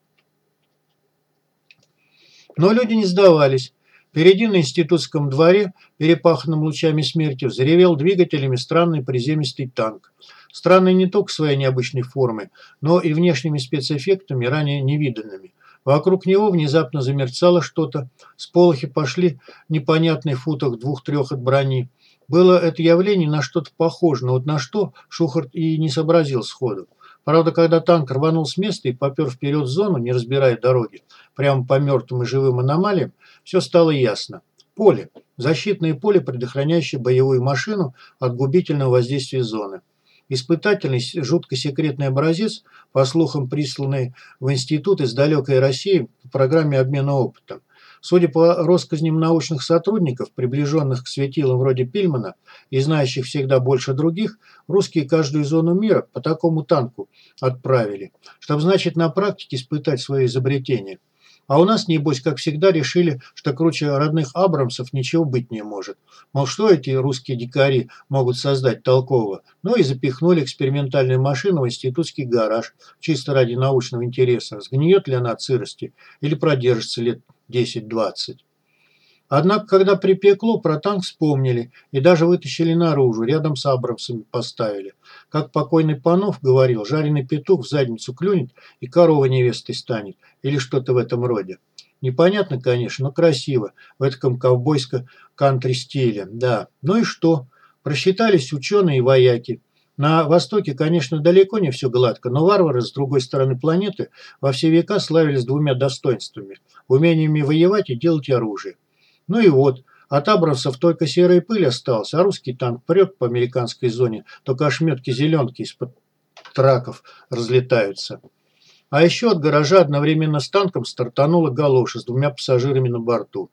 Но люди не сдавались. Впереди на институтском дворе, перепаханном лучами смерти, взревел двигателями странный приземистый танк. Странный не только своей необычной формой, но и внешними спецэффектами, ранее невиданными. Вокруг него внезапно замерцало что-то, сполохи пошли непонятный футах двух-трех от брони. Было это явление на что-то похоже, но вот на что Шухарт и не сообразил сходу. Правда, когда танк рванул с места и попер вперед в зону, не разбирая дороги, прямо по мертвым и живым аномалиям, все стало ясно. Поле. Защитное поле, предохраняющее боевую машину от губительного воздействия зоны. Испытательный, жутко секретный образец, по слухам присланный в институт из далекой России по программе обмена опытом. Судя по россказням научных сотрудников, приближенных к светилам вроде Пильмана и знающих всегда больше других, русские каждую зону мира по такому танку отправили, чтобы, значит, на практике испытать свое изобретение. А у нас, небось, как всегда, решили, что круче родных Абрамсов ничего быть не может. Мол, что эти русские дикари могут создать толкового? Ну и запихнули экспериментальную машину в институтский гараж, чисто ради научного интереса. Сгниет ли она от сырости или продержится лет 10-20. Однако, когда припекло, про танк вспомнили и даже вытащили наружу, рядом с Абрамсами поставили. Как покойный Панов говорил, жареный петух в задницу клюнет и корова невестой станет, или что-то в этом роде. Непонятно, конечно, но красиво, в этом ковбойско-кантри стиле, да. Ну и что? Просчитались ученые и вояки. На Востоке, конечно, далеко не все гладко, но варвары с другой стороны планеты во все века славились двумя достоинствами – умениями воевать и делать оружие. Ну и вот, от абрамсов только серая пыль осталась, а русский танк прет по американской зоне, только ошметки зеленки из-под траков разлетаются. А еще от гаража одновременно с танком стартанула галоша с двумя пассажирами на борту.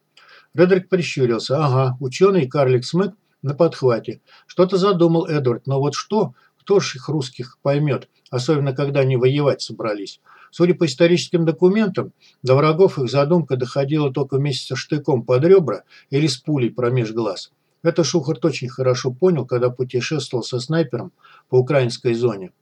Редрик прищурился. Ага, ученый карлик Смэк на подхвате. Что-то задумал Эдвард, но вот что, Кто ж их русских поймет, особенно когда они воевать собрались. Судя по историческим документам, до врагов их задумка доходила только вместе со штыком под ребра или с пулей промеж глаз. Это Шухарт очень хорошо понял, когда путешествовал со снайпером по украинской зоне.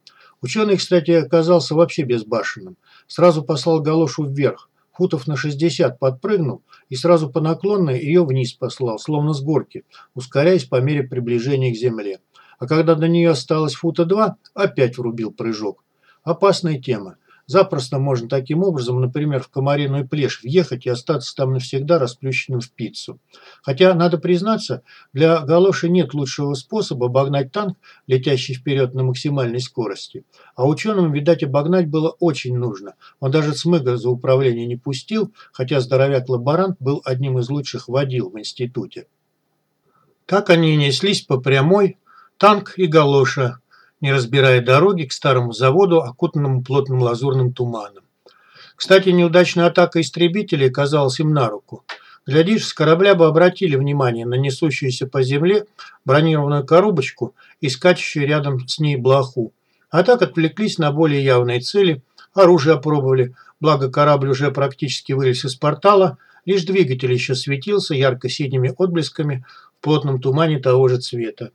Ученый, кстати, оказался вообще безбашенным. Сразу послал галошу вверх, футов на 60 подпрыгнул и сразу по наклонной ее вниз послал, словно с горки, ускоряясь по мере приближения к земле. А когда до нее осталось фута два, опять врубил прыжок. Опасная тема. Запросто можно таким образом, например, в комариную плешь въехать и остаться там навсегда расплющенным в пиццу. Хотя, надо признаться, для галоши нет лучшего способа обогнать танк, летящий вперед на максимальной скорости. А ученым, видать, обогнать было очень нужно. Он даже Цмыга за управление не пустил, хотя здоровяк-лаборант был одним из лучших водил в институте. Так они неслись по прямой, танк и галоша, не разбирая дороги к старому заводу, окутанному плотным лазурным туманом. Кстати, неудачная атака истребителей оказалась им на руку. Глядишь, с корабля бы обратили внимание на несущуюся по земле бронированную коробочку и скачущую рядом с ней блоху. А так отвлеклись на более явные цели, оружие опробовали, благо корабль уже практически вылез из портала, лишь двигатель еще светился ярко-синими отблесками в плотном тумане того же цвета.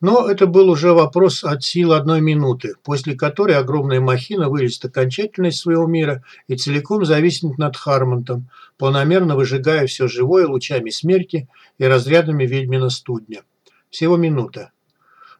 Но это был уже вопрос от сил одной минуты, после которой огромная махина вылезет окончательно из своего мира и целиком зависнет над Хармонтом, планомерно выжигая все живое лучами смерти и разрядами ведьмина студня. Всего минута.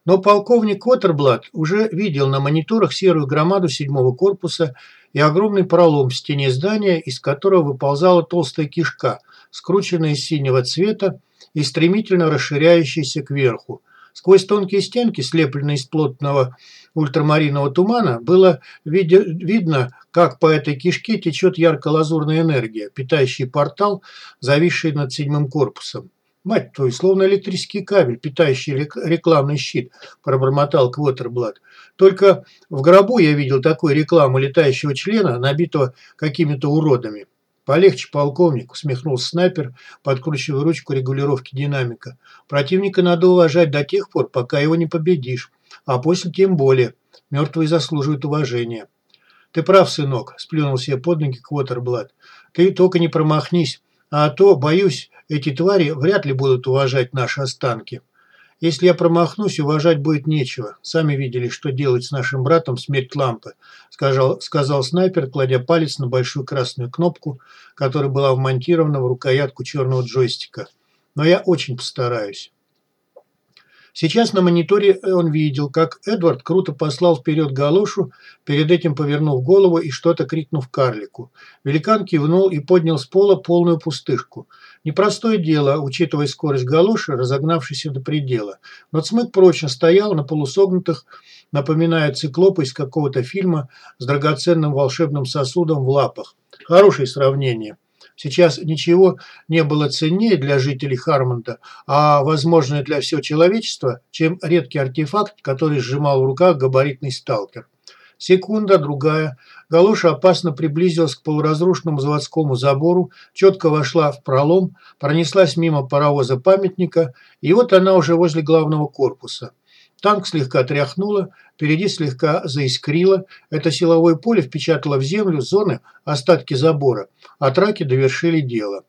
Но полковник Уотерблат уже видел на мониторах серую громаду седьмого корпуса и огромный пролом в стене здания, из которого выползала толстая кишка, скрученная из синего цвета и стремительно расширяющаяся кверху – Сквозь тонкие стенки, слепленные из плотного ультрамаринового тумана, было видно, как по этой кишке течет ярко-лазурная энергия, питающий портал, зависший над седьмым корпусом. «Мать твою, словно электрический кабель, питающий рекламный щит», – пробормотал Квотерблат. «Только в гробу я видел такую рекламу летающего члена, набитого какими-то уродами». «Полегче, полковник», – усмехнулся снайпер, подкручивая ручку регулировки динамика. «Противника надо уважать до тех пор, пока его не победишь. А после тем более. Мертвые заслуживают уважения». «Ты прав, сынок», – сплюнул себе под ноги Квотерблат. «Ты только не промахнись, а то, боюсь, эти твари вряд ли будут уважать наши останки». Если я промахнусь, уважать будет нечего. Сами видели, что делать с нашим братом смерть лампы», сказал, сказал снайпер, кладя палец на большую красную кнопку, которая была вмонтирована в рукоятку черного джойстика. «Но я очень постараюсь». Сейчас на мониторе он видел, как Эдвард круто послал вперед галошу, перед этим повернув голову и что-то крикнув карлику. Великан кивнул и поднял с пола полную пустышку. Непростое дело, учитывая скорость галоши, разогнавшейся до предела. Но Цмык прочно стоял на полусогнутых, напоминая циклопа из какого-то фильма с драгоценным волшебным сосудом в лапах. Хорошее сравнение. Сейчас ничего не было ценнее для жителей Хармонта, а возможно для всего человечества, чем редкий артефакт, который сжимал в руках габаритный сталкер. Секунда, другая. Галоша опасно приблизилась к полуразрушенному заводскому забору, четко вошла в пролом, пронеслась мимо паровоза памятника, и вот она уже возле главного корпуса. Танк слегка тряхнуло, впереди слегка заискрило. Это силовое поле впечатало в землю зоны остатки забора, а траки довершили дело.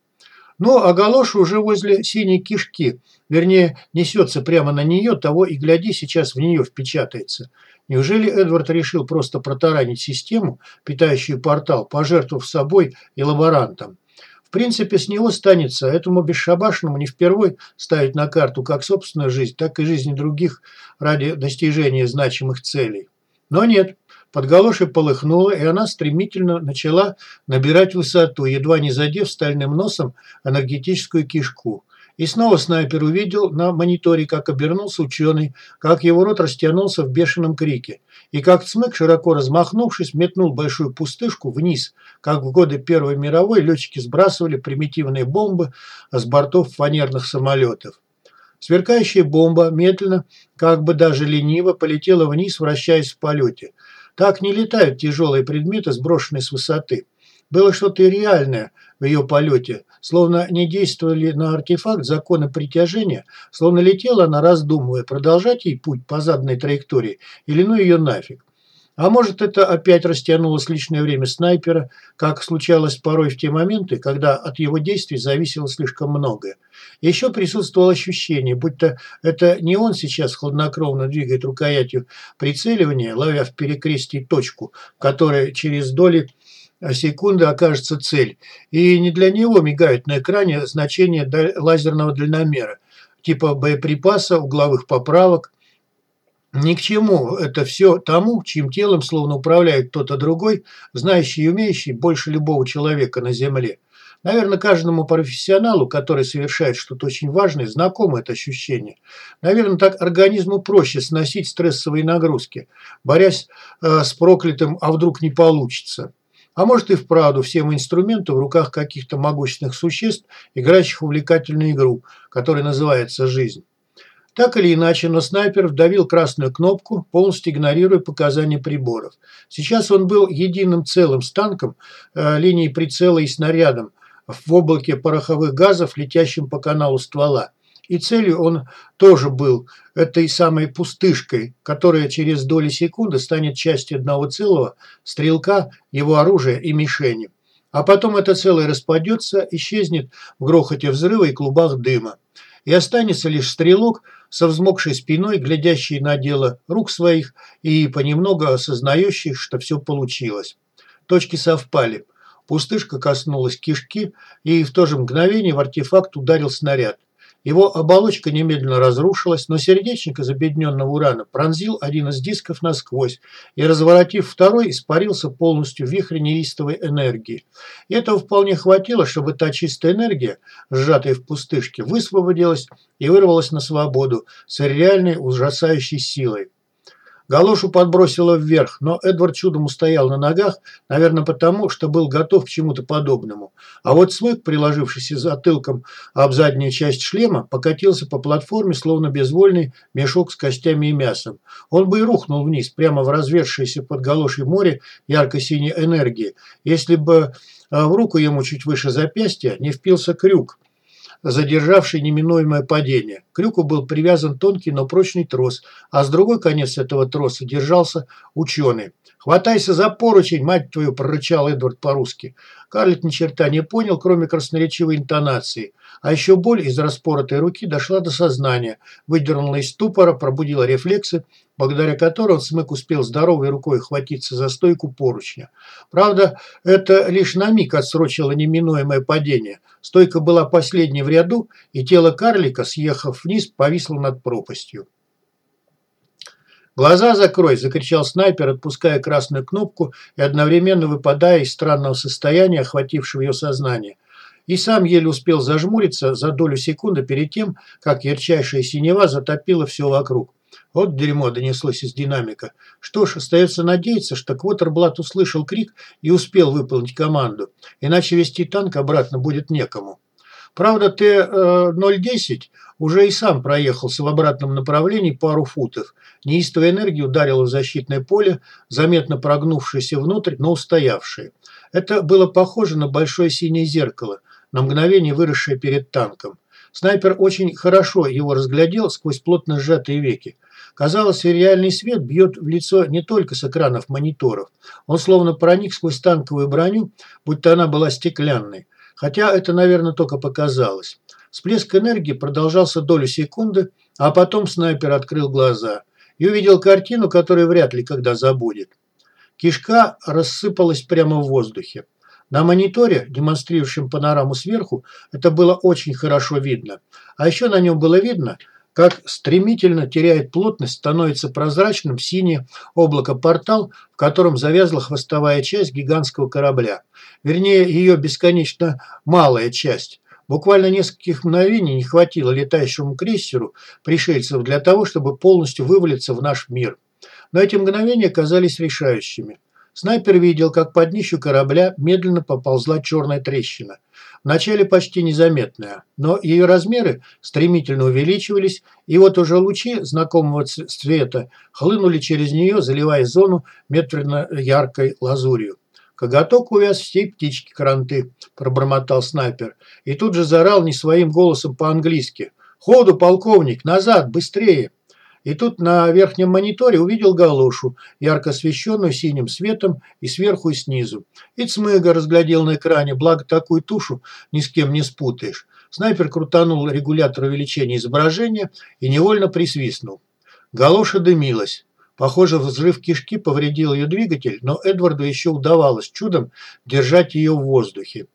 Но а галоша уже возле синей кишки, вернее, несется прямо на нее, того и гляди, сейчас в нее впечатается. Неужели Эдвард решил просто протаранить систему, питающую портал, пожертвовав собой и лаборантом? В принципе, с него станется этому бесшабашному не впервой ставить на карту как собственную жизнь, так и жизни других ради достижения значимых целей. Но нет, под галошей полыхнуло, и она стремительно начала набирать высоту, едва не задев стальным носом энергетическую кишку. И снова снайпер увидел на мониторе, как обернулся ученый, как его рот растянулся в бешеном крике, и как Цмык, широко размахнувшись, метнул большую пустышку вниз, как в годы Первой мировой летчики сбрасывали примитивные бомбы с бортов фанерных самолетов. Сверкающая бомба медленно, как бы даже лениво, полетела вниз, вращаясь в полете. Так не летают тяжелые предметы, сброшенные с высоты. Было что-то реальное в ее полете, словно не действовали на артефакт законы притяжения, словно летела она, раздумывая, продолжать ей путь по заданной траектории или ну ее нафиг. А может, это опять растянулось личное время снайпера, как случалось порой в те моменты, когда от его действий зависело слишком многое. Еще присутствовало ощущение, будто это не он сейчас хладнокровно двигает рукоятью прицеливания, ловя в перекрестии точку, которая через доли секунды окажется цель. И не для него мигает на экране значение лазерного дальномера, типа боеприпаса, угловых поправок – ни к чему это все тому, чьим телом словно управляет кто-то другой, знающий и умеющий больше любого человека на Земле. Наверное, каждому профессионалу, который совершает что-то очень важное, знакомо это ощущение. Наверное, так организму проще сносить стрессовые нагрузки, борясь э, с проклятым «а вдруг не получится». А может и вправду всем инструменту в руках каких-то могущественных существ, играющих увлекательную игру, которая называется «жизнь». Так или иначе, но снайпер вдавил красную кнопку, полностью игнорируя показания приборов. Сейчас он был единым целым с танком, э, линией прицела и снарядом в облаке пороховых газов, летящим по каналу ствола. И целью он тоже был этой самой пустышкой, которая через доли секунды станет частью одного целого, стрелка, его оружия и мишени. А потом это целое распадется, исчезнет в грохоте взрыва и клубах дыма. И останется лишь стрелок – со взмокшей спиной, глядящий на дело рук своих и понемногу осознающий, что все получилось. Точки совпали. Пустышка коснулась кишки, и в то же мгновение в артефакт ударил снаряд. Его оболочка немедленно разрушилась, но сердечник из объединенного урана пронзил один из дисков насквозь и, разворотив второй, испарился полностью в вихре неистовой энергии. И этого вполне хватило, чтобы та чистая энергия, сжатая в пустышке, высвободилась и вырвалась на свободу с реальной ужасающей силой. Галошу подбросило вверх, но Эдвард чудом устоял на ногах, наверное, потому, что был готов к чему-то подобному. А вот Смэк, приложившийся затылком об заднюю часть шлема, покатился по платформе, словно безвольный мешок с костями и мясом. Он бы и рухнул вниз, прямо в развершееся под галошей море ярко-синей энергии, если бы э, в руку ему чуть выше запястья не впился крюк, задержавший неминуемое падение. К крюку был привязан тонкий, но прочный трос, а с другой конец этого троса держался ученый. «Хватайся за поручень, мать твою!» – прорычал Эдвард по-русски. Карлет ни черта не понял, кроме красноречивой интонации. А еще боль из распоротой руки дошла до сознания, выдернула из ступора, пробудила рефлексы, благодаря которым Смык успел здоровой рукой хватиться за стойку поручня. Правда, это лишь на миг отсрочило неминуемое падение. Стойка была последней в ряду, и тело карлика, съехав вниз, повисло над пропастью. «Глаза закрой!» – закричал снайпер, отпуская красную кнопку и одновременно выпадая из странного состояния, охватившего ее сознание. И сам еле успел зажмуриться за долю секунды перед тем, как ярчайшая синева затопила все вокруг. Вот дерьмо донеслось из динамика. Что ж, остается надеяться, что Квотерблат услышал крик и успел выполнить команду, иначе вести танк обратно будет некому. Правда, Т-010 уже и сам проехался в обратном направлении пару футов. Неистовая энергия ударила в защитное поле, заметно прогнувшееся внутрь, но устоявшее. Это было похоже на большое синее зеркало, на мгновение выросшее перед танком. Снайпер очень хорошо его разглядел сквозь плотно сжатые веки. Казалось, реальный свет бьет в лицо не только с экранов мониторов. Он словно проник сквозь танковую броню, будто она была стеклянной. Хотя это, наверное, только показалось. Всплеск энергии продолжался долю секунды, а потом снайпер открыл глаза и увидел картину, которую вряд ли когда забудет. Кишка рассыпалась прямо в воздухе. На мониторе, демонстрирующем панораму сверху, это было очень хорошо видно. А еще на нем было видно, как стремительно теряет плотность, становится прозрачным синее облако-портал, в котором завязла хвостовая часть гигантского корабля. Вернее, ее бесконечно малая часть. Буквально нескольких мгновений не хватило летающему крейсеру пришельцев для того, чтобы полностью вывалиться в наш мир. Но эти мгновения казались решающими. Снайпер видел, как под днищу корабля медленно поползла черная трещина. Вначале почти незаметная, но ее размеры стремительно увеличивались, и вот уже лучи знакомого цвета хлынули через нее, заливая зону метрно-яркой лазурью. Коготок увяз всей птички кранты, пробормотал снайпер. И тут же заорал не своим голосом по-английски. «Ходу, полковник! Назад! Быстрее!» И тут на верхнем мониторе увидел галошу, ярко освещенную синим светом и сверху, и снизу. И Цмыга разглядел на экране, благо такую тушу ни с кем не спутаешь. Снайпер крутанул регулятор увеличения изображения и невольно присвистнул. Галоша дымилась. Похоже, взрыв кишки повредил ее двигатель, но Эдварду еще удавалось чудом держать ее в воздухе.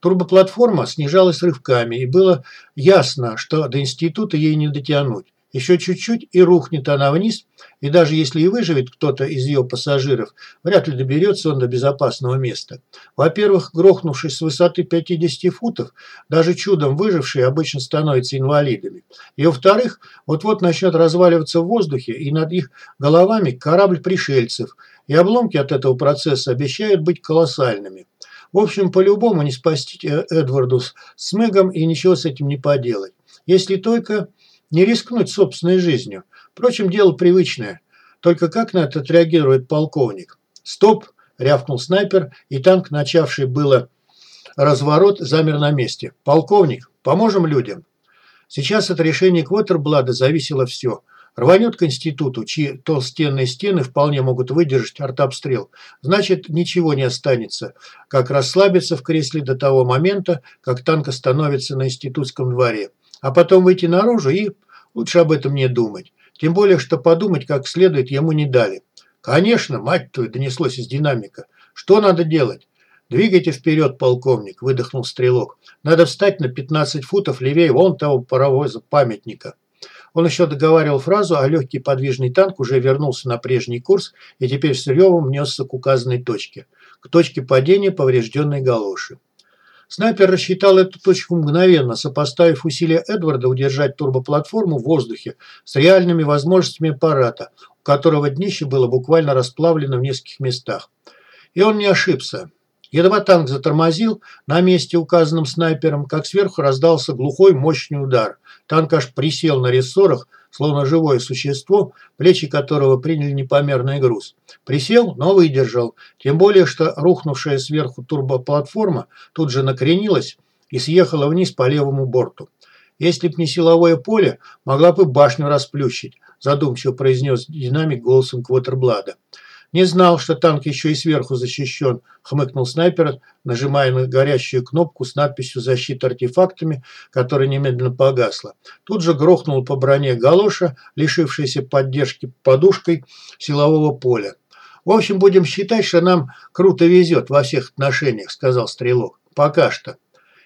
Турбоплатформа снижалась рывками, и было ясно, что до института ей не дотянуть. Еще чуть-чуть и рухнет она вниз, и даже если и выживет кто-то из ее пассажиров, вряд ли доберется он до безопасного места. Во-первых, грохнувшись с высоты 50 футов, даже чудом выжившие обычно становятся инвалидами. И во-вторых, вот-вот начнет разваливаться в воздухе, и над их головами корабль пришельцев, и обломки от этого процесса обещают быть колоссальными. В общем, по-любому не спасти э, Эдварду с Мэгом и ничего с этим не поделать. Если только не рискнуть собственной жизнью. Впрочем, дело привычное. Только как на это отреагирует полковник? «Стоп!» – рявкнул снайпер, и танк, начавший было разворот, замер на месте. «Полковник, поможем людям?» Сейчас от решения Квотерблада зависело все. Рванет к институту, чьи толстенные стены вполне могут выдержать артобстрел. Значит, ничего не останется, как расслабиться в кресле до того момента, как танк остановится на институтском дворе а потом выйти наружу и лучше об этом не думать. Тем более, что подумать как следует ему не дали. «Конечно, мать твою!» – донеслось из динамика. «Что надо делать?» «Двигайте вперед, полковник!» – выдохнул стрелок. «Надо встать на 15 футов левее вон того паровоза памятника». Он еще договаривал фразу, а легкий подвижный танк уже вернулся на прежний курс и теперь с ревом несся к указанной точке. К точке падения поврежденной галоши. Снайпер рассчитал эту точку мгновенно, сопоставив усилия Эдварда удержать турбоплатформу в воздухе с реальными возможностями аппарата, у которого днище было буквально расплавлено в нескольких местах. И он не ошибся. Едва танк затормозил на месте, указанном снайпером, как сверху раздался глухой мощный удар. Танк аж присел на рессорах, словно живое существо, плечи которого приняли непомерный груз. Присел, но выдержал, тем более, что рухнувшая сверху турбоплатформа тут же накренилась и съехала вниз по левому борту. Если б не силовое поле, могла бы башню расплющить, задумчиво произнес динамик голосом Квотерблада. «Не знал, что танк еще и сверху защищен», – хмыкнул снайпер, нажимая на горящую кнопку с надписью «Защита артефактами», которая немедленно погасла. Тут же грохнул по броне галоша, лишившейся поддержки подушкой силового поля. «В общем, будем считать, что нам круто везет во всех отношениях», – сказал стрелок. «Пока что».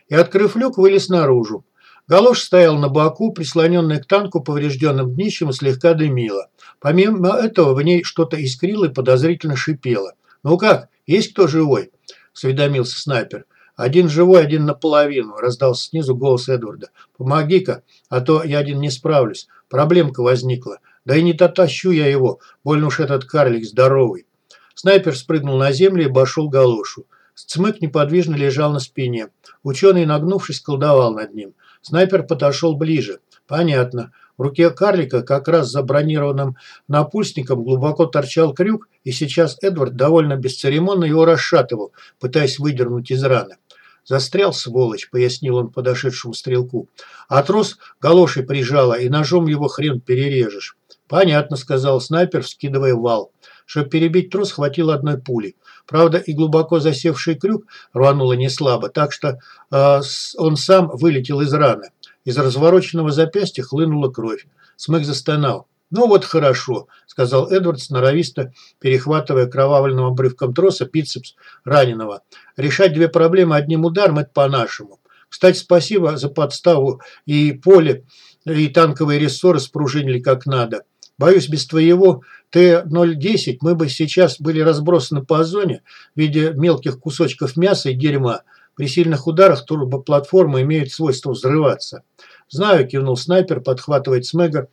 И, открыв люк, вылез наружу. Галош стоял на боку, прислоненный к танку поврежденным днищем и слегка дымило. Помимо этого в ней что-то искрило и подозрительно шипело. «Ну как, есть кто живой?» – осведомился снайпер. «Один живой, один наполовину», – раздался снизу голос Эдварда. «Помоги-ка, а то я один не справлюсь. Проблемка возникла. Да и не дотащу я его, больно уж этот карлик здоровый». Снайпер спрыгнул на землю и обошел галошу. Цмык неподвижно лежал на спине. Ученый, нагнувшись, колдовал над ним. Снайпер подошел ближе. Понятно. В руке карлика, как раз за бронированным напульсником, глубоко торчал крюк, и сейчас Эдвард довольно бесцеремонно его расшатывал, пытаясь выдернуть из раны. «Застрял, сволочь», – пояснил он подошедшему стрелку. «А трос галошей прижало, и ножом его хрен перережешь». «Понятно», – сказал снайпер, вскидывая вал. Чтобы перебить трос, хватило одной пули. Правда, и глубоко засевший крюк рвануло не слабо, так что э, он сам вылетел из раны. Из развороченного запястья хлынула кровь. Смэк застонал. «Ну вот хорошо», – сказал Эдвард, сноровисто перехватывая кровавленным обрывком троса бицепс раненого. «Решать две проблемы одним ударом – это по-нашему. Кстати, спасибо за подставу и поле, и танковые рессоры спружинили как надо. Боюсь, без твоего Т-010 мы бы сейчас были разбросаны по зоне в виде мелких кусочков мяса и дерьма. При сильных ударах турбоплатформы имеют свойство взрываться. Знаю, кивнул снайпер, подхватывает Смега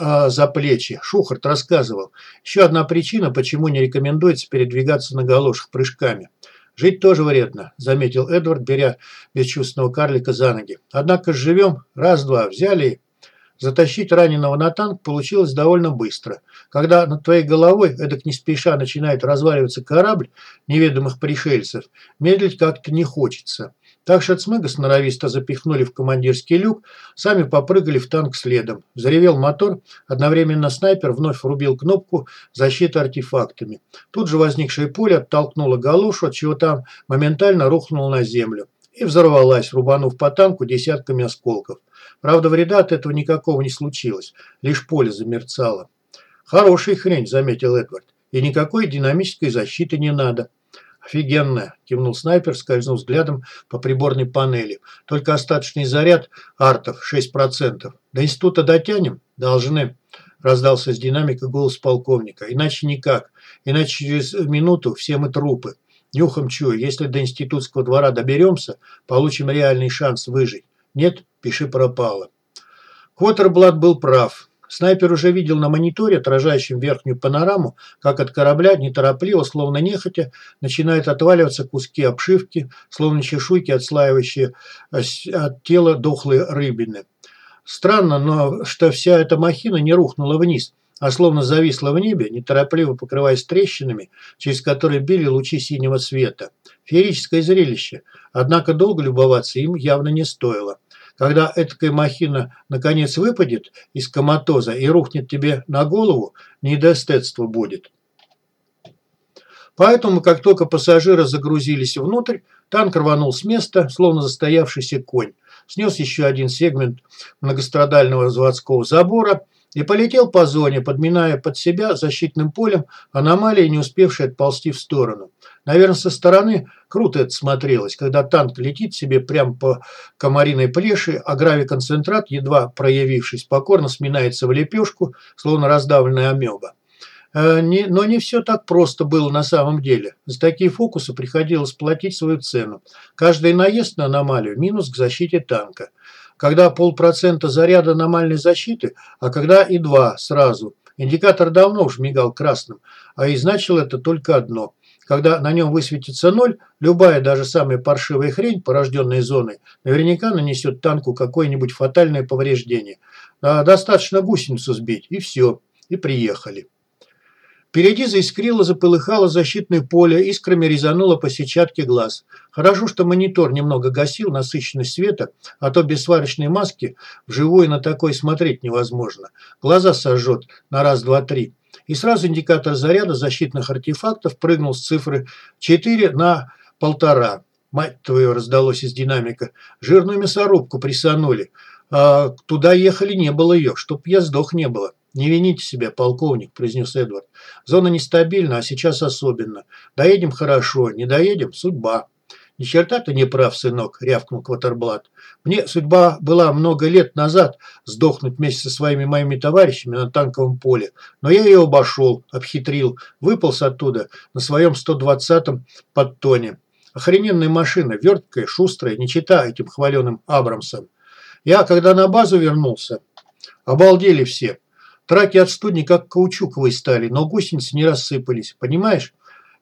э, за плечи. Шухарт рассказывал. Еще одна причина, почему не рекомендуется передвигаться на галошах прыжками. «Жить тоже вредно», – заметил Эдвард, беря бесчувственного карлика за ноги. «Однако живем, раз-два, взяли Затащить раненого на танк получилось довольно быстро. Когда над твоей головой, эдак не спеша, начинает разваливаться корабль неведомых пришельцев, медлить как-то не хочется. Так шацмыга сноровисто запихнули в командирский люк, сами попрыгали в танк следом. Заревел мотор, одновременно снайпер вновь врубил кнопку защиты артефактами. Тут же возникшее поле оттолкнуло галушу, отчего там моментально рухнул на землю. И взорвалась, рубанув по танку десятками осколков. Правда, вреда от этого никакого не случилось, лишь поле замерцало. «Хорошая хрень», – заметил Эдвард. «И никакой динамической защиты не надо». «Офигенно!» – кивнул снайпер, скользнув взглядом по приборной панели. «Только остаточный заряд артов 6%. До института дотянем? Должны!» – раздался с динамика голос полковника. «Иначе никак. Иначе через минуту все мы трупы. Нюхом чую, если до институтского двора доберемся, получим реальный шанс выжить. Нет, пиши пропало». Квотерблат был прав. Снайпер уже видел на мониторе, отражающем верхнюю панораму, как от корабля неторопливо, словно нехотя, начинают отваливаться куски обшивки, словно чешуйки, отслаивающие от тела дохлые рыбины. Странно, но что вся эта махина не рухнула вниз, а словно зависла в небе, неторопливо покрываясь трещинами, через которые били лучи синего света. Феерическое зрелище, однако долго любоваться им явно не стоило. Когда эта махина наконец выпадет из коматоза и рухнет тебе на голову, недостатство будет. Поэтому, как только пассажиры загрузились внутрь, танк рванул с места, словно застоявшийся конь, снес еще один сегмент многострадального заводского забора и полетел по зоне, подминая под себя защитным полем аномалии, не успевшей отползти в сторону. Наверное, со стороны круто это смотрелось, когда танк летит себе прямо по комариной плеши, а гравиконцентрат, едва проявившись, покорно сминается в лепешку, словно раздавленная амеба. Э, но не все так просто было на самом деле. За такие фокусы приходилось платить свою цену. Каждый наезд на аномалию – минус к защите танка. Когда полпроцента заряда аномальной защиты, а когда и два сразу. Индикатор давно уж мигал красным, а и значило это только одно – когда на нем высветится ноль, любая, даже самая паршивая хрень, порожденная зоной, наверняка нанесет танку какое-нибудь фатальное повреждение. А достаточно гусеницу сбить, и все, и приехали. Впереди заискрило, запылыхало защитное поле, искрами резануло по сетчатке глаз. Хорошо, что монитор немного гасил насыщенность света, а то без сварочной маски вживую на такой смотреть невозможно. Глаза сожжет на раз, два, три и сразу индикатор заряда защитных артефактов прыгнул с цифры 4 на полтора. Мать твою, раздалось из динамика. Жирную мясорубку присанули. А туда ехали, не было ее, чтоб я сдох не было. «Не вините себя, полковник», – произнес Эдвард. «Зона нестабильна, а сейчас особенно. Доедем хорошо, не доедем – судьба». «Ни черта ты не прав, сынок», – рявкнул Кватерблат. «Мне судьба была много лет назад сдохнуть вместе со своими моими товарищами на танковом поле, но я ее обошел, обхитрил, выполз оттуда на своем 120-м подтоне. Охрененная машина, верткая, шустрая, не чита этим хваленым Абрамсом. Я, когда на базу вернулся, обалдели все. Траки от студни как каучуковые стали, но гусеницы не рассыпались, понимаешь?»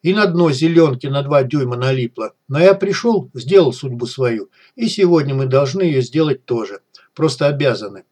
И на дно зеленки на два дюйма налипло. Но я пришел, сделал судьбу свою, и сегодня мы должны ее сделать тоже. Просто обязаны.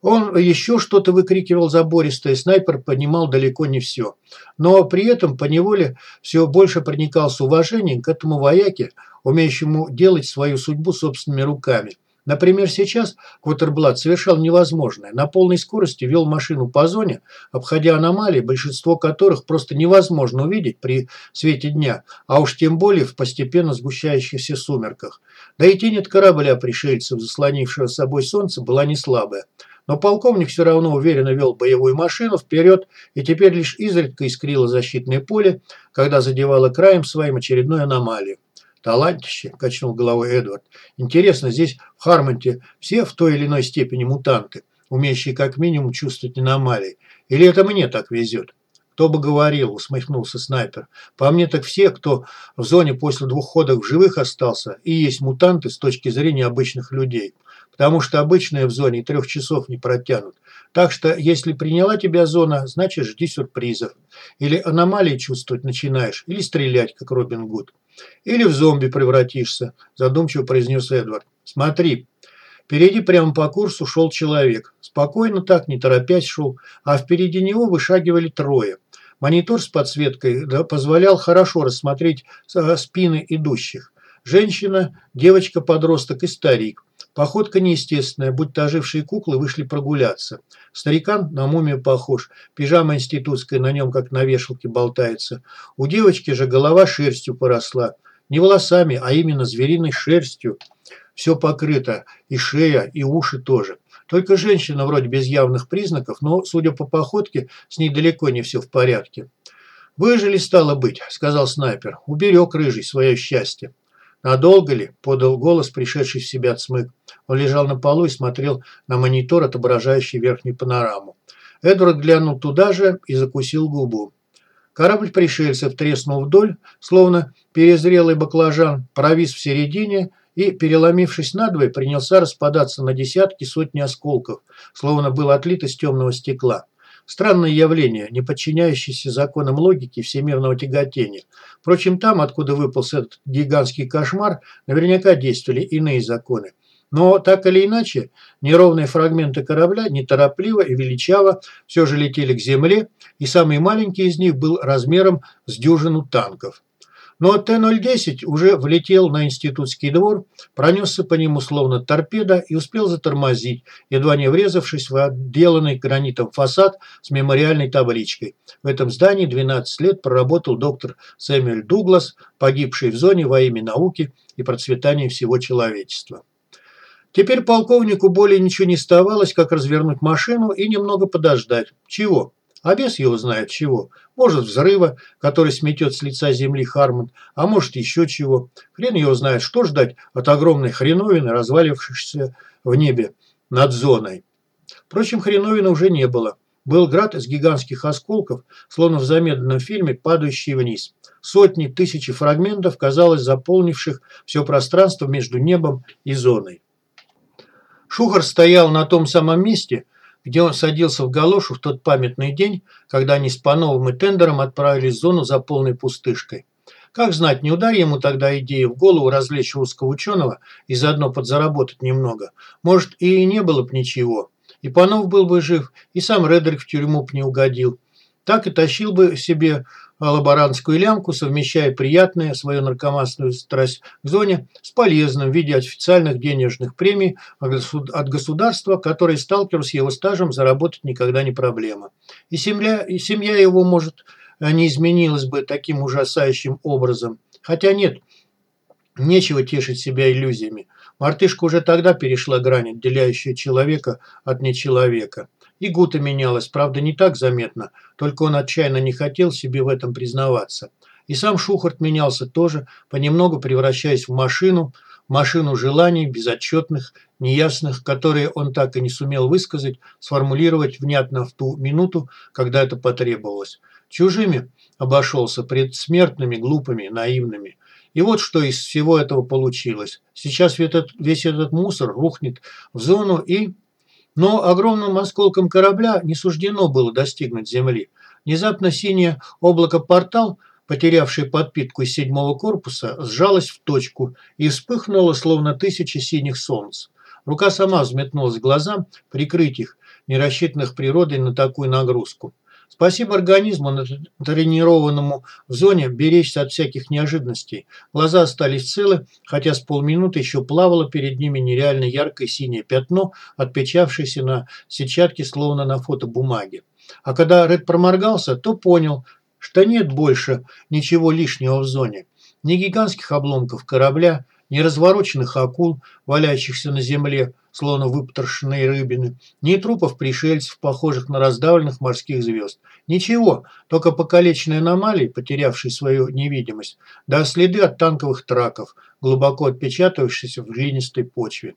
Он еще что-то выкрикивал забористо, и снайпер понимал далеко не все. Но при этом поневоле все больше проникал с уважением к этому вояке, умеющему делать свою судьбу собственными руками. Например, сейчас Квотерблат совершал невозможное. На полной скорости вел машину по зоне, обходя аномалии, большинство которых просто невозможно увидеть при свете дня, а уж тем более в постепенно сгущающихся сумерках. Да и тень от корабля пришельцев, заслонившего с собой солнце, была не слабая. Но полковник все равно уверенно вел боевую машину вперед и теперь лишь изредка искрило защитное поле, когда задевало краем своим очередную аномалию. «Талантище», – качнул головой Эдвард. «Интересно, здесь в Хармонте все в той или иной степени мутанты, умеющие как минимум чувствовать аномалии? Или это мне так везет?» «Кто бы говорил», – усмехнулся снайпер. «По мне так все, кто в зоне после двух ходов в живых остался, и есть мутанты с точки зрения обычных людей. Потому что обычные в зоне трех часов не протянут. Так что, если приняла тебя зона, значит жди сюрпризов. Или аномалии чувствовать начинаешь, или стрелять, как Робин Гуд. «Или в зомби превратишься», – задумчиво произнес Эдвард. «Смотри, Впереди прямо по курсу шел человек. Спокойно так, не торопясь шел, а впереди него вышагивали трое. Монитор с подсветкой позволял хорошо рассмотреть э, спины идущих. Женщина, девочка-подросток и старик. Походка неестественная, будто ожившие куклы вышли прогуляться. Старикан на мумию похож, пижама институтская на нем как на вешалке болтается. У девочки же голова шерстью поросла. Не волосами, а именно звериной шерстью. Все покрыто, и шея, и уши тоже. Только женщина вроде без явных признаков, но, судя по походке, с ней далеко не все в порядке. «Выжили, стало быть», – сказал снайпер. «Уберег рыжий свое счастье». «Надолго ли?» – подал голос, пришедший в себя Цмык. Он лежал на полу и смотрел на монитор, отображающий верхнюю панораму. Эдвард глянул туда же и закусил губу. Корабль пришельцев треснул вдоль, словно перезрелый баклажан, провис в середине и, переломившись надвое, принялся распадаться на десятки сотни осколков, словно был отлит из темного стекла. Странное явление, не подчиняющееся законам логики всемирного тяготения. Впрочем, там, откуда выпал этот гигантский кошмар, наверняка действовали иные законы. Но так или иначе, неровные фрагменты корабля неторопливо и величаво все же летели к земле, и самый маленький из них был размером с дюжину танков. Но Т-010 уже влетел на институтский двор, пронесся по нему словно торпеда и успел затормозить, едва не врезавшись в отделанный гранитом фасад с мемориальной табличкой. В этом здании 12 лет проработал доктор Сэмюэль Дуглас, погибший в зоне во имя науки и процветания всего человечества. Теперь полковнику более ничего не оставалось, как развернуть машину и немного подождать. Чего? А бес его знает чего. Может взрыва, который сметет с лица земли Хармон, а может еще чего. Хрен его знает, что ждать от огромной хреновины, развалившейся в небе над зоной. Впрочем, хреновины уже не было. Был град из гигантских осколков, словно в замедленном фильме, падающий вниз. Сотни, тысячи фрагментов, казалось, заполнивших все пространство между небом и зоной. Шухар стоял на том самом месте, где он садился в галошу в тот памятный день, когда они с Пановым и Тендером отправились в зону за полной пустышкой. Как знать, не ударь ему тогда идею в голову развлечь русского ученого и заодно подзаработать немного. Может, и не было бы ничего. И Панов был бы жив, и сам Редрик в тюрьму б не угодил. Так и тащил бы себе лаборантскую лямку, совмещая приятное свою наркоманскую страсть к зоне с полезным в виде официальных денежных премий от государства, которые сталкеру с его стажем заработать никогда не проблема. И семья, и семья его, может, не изменилась бы таким ужасающим образом. Хотя нет, нечего тешить себя иллюзиями. Мартышка уже тогда перешла грань, отделяющую человека от нечеловека. И Гута менялась, правда, не так заметно, только он отчаянно не хотел себе в этом признаваться. И сам Шухарт менялся тоже, понемногу превращаясь в машину, машину желаний, безотчетных, неясных, которые он так и не сумел высказать, сформулировать внятно в ту минуту, когда это потребовалось. Чужими обошелся, предсмертными, глупыми, наивными. И вот что из всего этого получилось. Сейчас весь этот, мусор рухнет в зону и но огромным осколком корабля не суждено было достигнуть Земли. Внезапно синее облако-портал, потерявший подпитку из седьмого корпуса, сжалось в точку и вспыхнуло, словно тысячи синих солнц. Рука сама взметнулась к глазам, прикрыть их, не рассчитанных природой на такую нагрузку. Спасибо организму, тренированному в зоне, беречься от всяких неожиданностей. Глаза остались целы, хотя с полминуты еще плавало перед ними нереально яркое синее пятно, отпечавшееся на сетчатке, словно на фотобумаге. А когда Ред проморгался, то понял, что нет больше ничего лишнего в зоне. Ни гигантских обломков корабля, ни развороченных акул, валяющихся на земле, словно выпотрошенные рыбины, ни трупов пришельцев, похожих на раздавленных морских звезд. Ничего, только покалеченные аномалии, потерявшие свою невидимость, да следы от танковых траков, глубоко отпечатавшиеся в глинистой почве.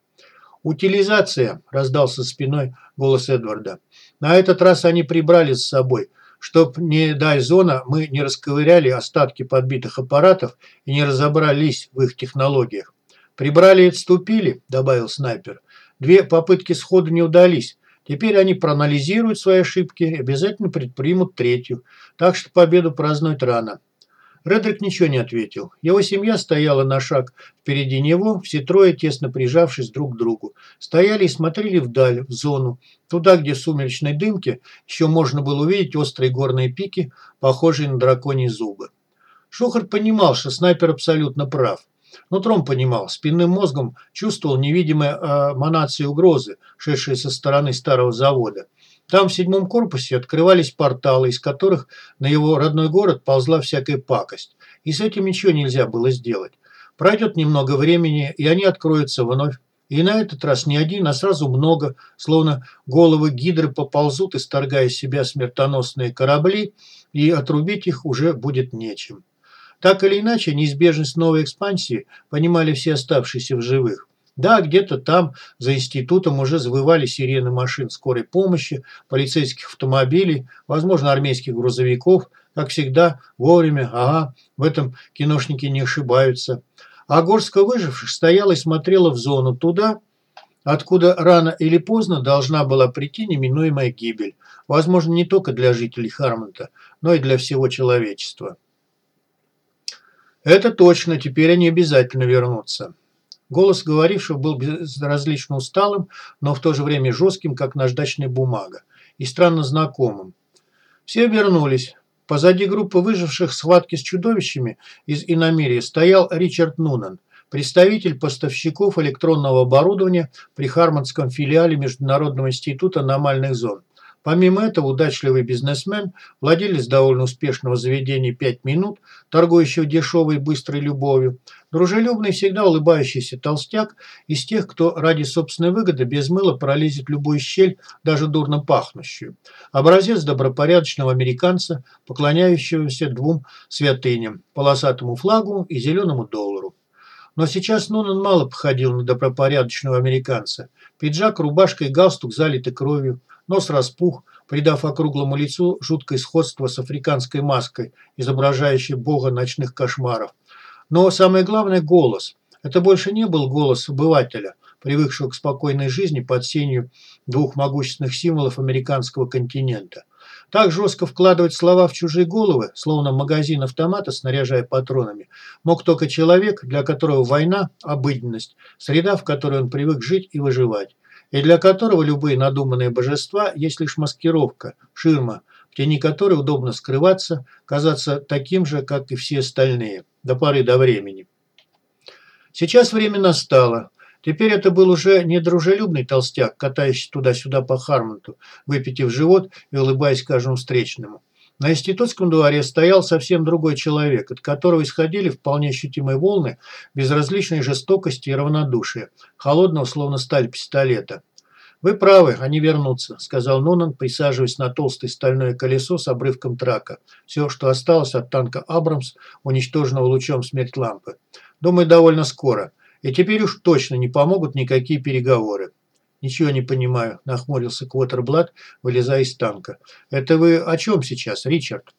«Утилизация!» – раздался спиной голос Эдварда. «На этот раз они прибрали с собой. Чтоб, не дай зона, мы не расковыряли остатки подбитых аппаратов и не разобрались в их технологиях. «Прибрали и отступили», – добавил снайпер. Две попытки сходу не удались. Теперь они проанализируют свои ошибки и обязательно предпримут третью. Так что победу празднуют рано. Редрик ничего не ответил. Его семья стояла на шаг впереди него, все трое, тесно прижавшись друг к другу. Стояли и смотрели вдаль, в зону, туда, где в сумеречной дымке еще можно было увидеть острые горные пики, похожие на драконьи зубы. Шухарт понимал, что снайпер абсолютно прав. Нутром понимал, спинным мозгом чувствовал невидимые эманации угрозы, шедшие со стороны старого завода. Там в седьмом корпусе открывались порталы, из которых на его родной город ползла всякая пакость. И с этим ничего нельзя было сделать. Пройдет немного времени, и они откроются вновь. И на этот раз не один, а сразу много, словно головы гидры поползут, исторгая из себя смертоносные корабли, и отрубить их уже будет нечем. Так или иначе, неизбежность новой экспансии понимали все оставшиеся в живых. Да, где-то там, за институтом, уже завывали сирены машин скорой помощи, полицейских автомобилей, возможно, армейских грузовиков. Как всегда, вовремя, ага, в этом киношники не ошибаются. А горстка выживших стояла и смотрела в зону туда, откуда рано или поздно должна была прийти неминуемая гибель. Возможно, не только для жителей Хармонта, но и для всего человечества. Это точно, теперь они обязательно вернутся. Голос говорившего был безразлично усталым, но в то же время жестким, как наждачная бумага, и странно знакомым. Все вернулись. Позади группы выживших в схватке с чудовищами из иномерия стоял Ричард Нунан, представитель поставщиков электронного оборудования при Хармонском филиале Международного института аномальных зон. Помимо этого, удачливый бизнесмен, владелец довольно успешного заведения «Пять минут», торгующего дешевой и быстрой любовью, дружелюбный, всегда улыбающийся толстяк из тех, кто ради собственной выгоды без мыла пролезет любую щель, даже дурно пахнущую. Образец добропорядочного американца, поклоняющегося двум святыням – полосатому флагу и зеленому доллару. Но сейчас Нунан мало походил на добропорядочного американца. Пиджак, рубашка и галстук залиты кровью – Нос распух, придав округлому лицу жуткое сходство с африканской маской, изображающей бога ночных кошмаров. Но самое главное – голос. Это больше не был голос обывателя, привыкшего к спокойной жизни под сенью двух могущественных символов американского континента. Так жестко вкладывать слова в чужие головы, словно магазин автомата, снаряжая патронами, мог только человек, для которого война – обыденность, среда, в которой он привык жить и выживать и для которого любые надуманные божества есть лишь маскировка, ширма, в тени которой удобно скрываться, казаться таким же, как и все остальные, до поры до времени. Сейчас время настало. Теперь это был уже не дружелюбный толстяк, катающий туда-сюда по Хармонту, выпитив живот и улыбаясь каждому встречному. На институтском дворе стоял совсем другой человек, от которого исходили вполне ощутимые волны безразличной жестокости и равнодушия, холодного, словно сталь пистолета. «Вы правы, они вернутся», – сказал Нунан, присаживаясь на толстое стальное колесо с обрывком трака. Все, что осталось от танка «Абрамс», уничтоженного лучом смерть лампы. «Думаю, довольно скоро. И теперь уж точно не помогут никакие переговоры». «Ничего не понимаю», – нахмурился Квотерблат, вылезая из танка. «Это вы о чем сейчас, Ричард?»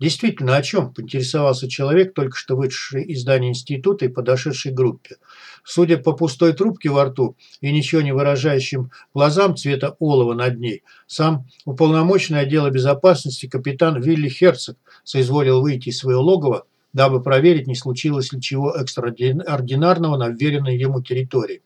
«Действительно, о чем?» – поинтересовался человек, только что вышедший из здания института и подошедшей к группе. Судя по пустой трубке во рту и ничего не выражающим глазам цвета олова над ней, сам уполномоченный отдела безопасности капитан Вилли Херцог соизволил выйти из своего логова, дабы проверить, не случилось ли чего экстраординарного на вверенной ему территории.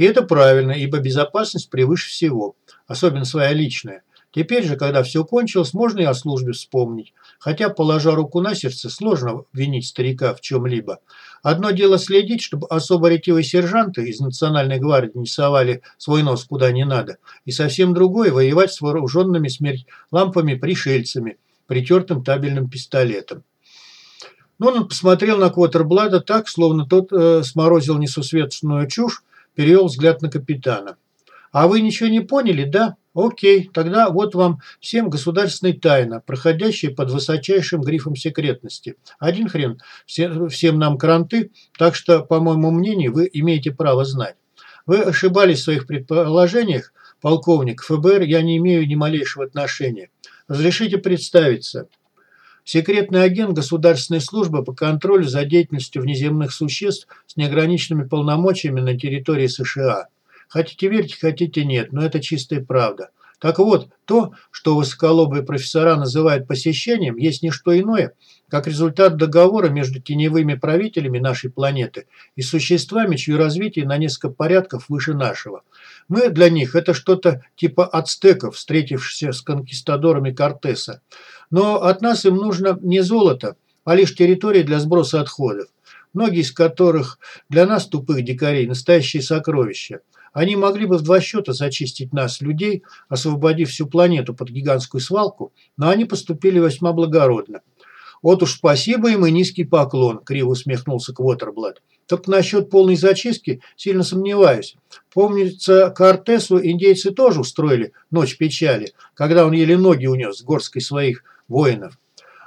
И это правильно, ибо безопасность превыше всего, особенно своя личная. Теперь же, когда все кончилось, можно и о службе вспомнить. Хотя, положа руку на сердце, сложно винить старика в чем-либо. Одно дело следить, чтобы особо ретивые сержанты из Национальной гвардии не совали свой нос куда не надо. И совсем другое – воевать с вооруженными смерть лампами пришельцами, притертым табельным пистолетом. Но он посмотрел на Квотерблада так, словно тот э, сморозил несусветственную чушь, перевел взгляд на капитана. «А вы ничего не поняли, да? Окей, тогда вот вам всем государственная тайна, проходящая под высочайшим грифом секретности. Один хрен, все, всем нам кранты, так что, по моему мнению, вы имеете право знать. Вы ошибались в своих предположениях, полковник ФБР, я не имею ни малейшего отношения. Разрешите представиться». Секретный агент государственной службы по контролю за деятельностью внеземных существ с неограниченными полномочиями на территории США. Хотите верьте, хотите нет, но это чистая правда. Так вот, то, что высоколобые профессора называют посещением, есть не что иное, как результат договора между теневыми правителями нашей планеты и существами, чье развитие на несколько порядков выше нашего. Мы для них это что-то типа ацтеков, встретившихся с конкистадорами Кортеса. Но от нас им нужно не золото, а лишь территория для сброса отходов, многие из которых для нас, тупых дикарей, настоящие сокровища. Они могли бы в два счета зачистить нас, людей, освободив всю планету под гигантскую свалку, но они поступили весьма благородно. «Вот уж спасибо им и низкий поклон», – криво усмехнулся Квотерблат. «Только насчет полной зачистки сильно сомневаюсь. Помнится, Кортесу индейцы тоже устроили ночь печали, когда он еле ноги унес с горской своих воинов.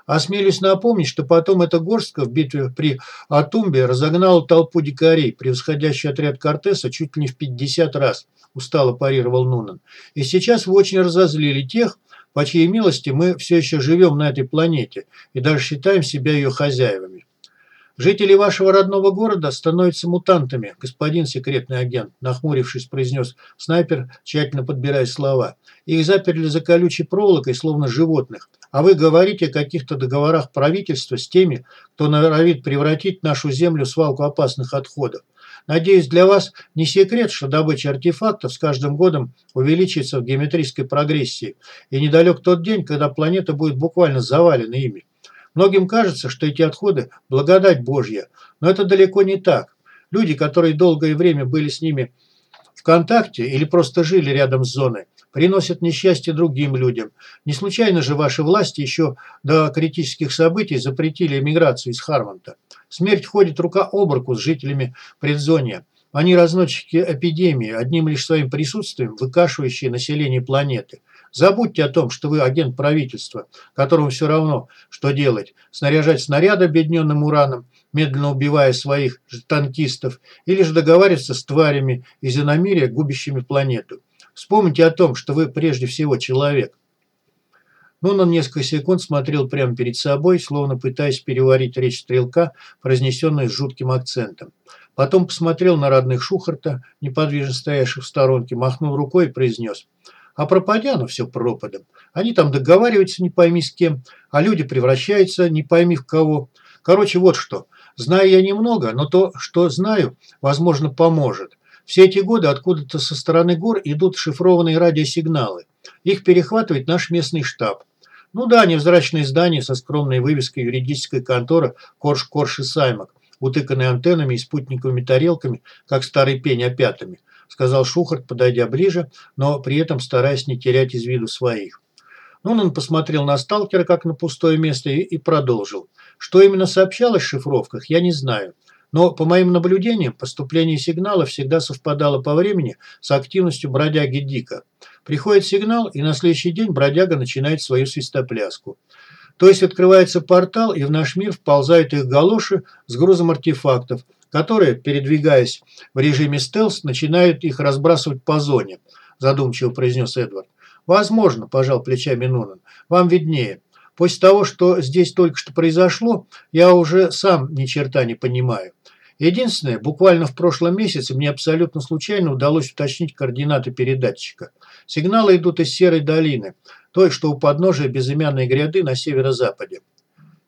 Осмелюсь напомнить, что потом эта горстка в битве при Атумбе разогнала толпу дикарей, превосходящий отряд Кортеса чуть ли не в 50 раз, устало парировал Нунан. И сейчас вы очень разозлили тех, по чьей милости мы все еще живем на этой планете и даже считаем себя ее хозяевами. Жители вашего родного города становятся мутантами, господин секретный агент, нахмурившись, произнес снайпер, тщательно подбирая слова. Их заперли за колючей проволокой, словно животных. А вы говорите о каких-то договорах правительства с теми, кто норовит превратить нашу землю в свалку опасных отходов. Надеюсь, для вас не секрет, что добыча артефактов с каждым годом увеличится в геометрической прогрессии, и недалек тот день, когда планета будет буквально завалена ими. Многим кажется, что эти отходы – благодать Божья, но это далеко не так. Люди, которые долгое время были с ними в контакте или просто жили рядом с зоной, приносят несчастье другим людям. Не случайно же ваши власти еще до критических событий запретили эмиграцию из Хармонта. Смерть ходит рука об руку с жителями предзония. Они разносчики эпидемии, одним лишь своим присутствием выкашивающие население планеты. Забудьте о том, что вы агент правительства, которому все равно, что делать. Снаряжать снаряды объединенным ураном, медленно убивая своих танкистов, или же договариваться с тварями из иномирия, губящими планету. Вспомните о том, что вы прежде всего человек. Но он несколько секунд смотрел прямо перед собой, словно пытаясь переварить речь стрелка, произнесенную с жутким акцентом. Потом посмотрел на родных Шухарта, неподвижно стоявших в сторонке, махнул рукой и произнес. А пропадя оно все пропадом. Они там договариваются не пойми с кем, а люди превращаются не пойми в кого. Короче, вот что. Знаю я немного, но то, что знаю, возможно, поможет. Все эти годы откуда-то со стороны гор идут шифрованные радиосигналы. Их перехватывает наш местный штаб. Ну да, невзрачное здание со скромной вывеской юридической конторы Корж Корж и Саймак, утыканной антеннами и спутниковыми тарелками, как старый пень опятами, сказал Шухарт, подойдя ближе, но при этом стараясь не терять из виду своих. Ну, он посмотрел на сталкера, как на пустое место, и, и продолжил. Что именно сообщалось в шифровках, я не знаю. Но, по моим наблюдениям, поступление сигнала всегда совпадало по времени с активностью бродяги Дика. Приходит сигнал, и на следующий день бродяга начинает свою свистопляску. То есть открывается портал, и в наш мир вползают их галоши с грузом артефактов, которые, передвигаясь в режиме стелс, начинают их разбрасывать по зоне, задумчиво произнес Эдвард. «Возможно», – пожал плечами Нунан, – «вам виднее. После того, что здесь только что произошло, я уже сам ни черта не понимаю. Единственное, буквально в прошлом месяце мне абсолютно случайно удалось уточнить координаты передатчика. Сигналы идут из Серой долины, той, что у подножия безымянной гряды на северо-западе.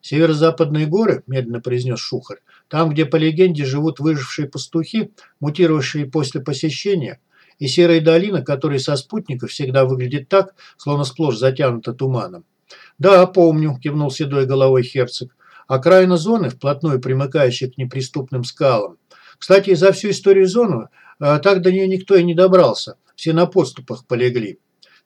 «Северо-западные горы», – медленно произнес Шухарь, – «там, где по легенде живут выжившие пастухи, мутировавшие после посещения, и Серая долина, которая со спутников всегда выглядит так, словно сплошь затянута туманом». «Да, помню», – кивнул седой головой Херцог. Окраина зоны, вплотную примыкающая к неприступным скалам. Кстати, за всю историю зоны а, так до нее никто и не добрался. Все на подступах полегли.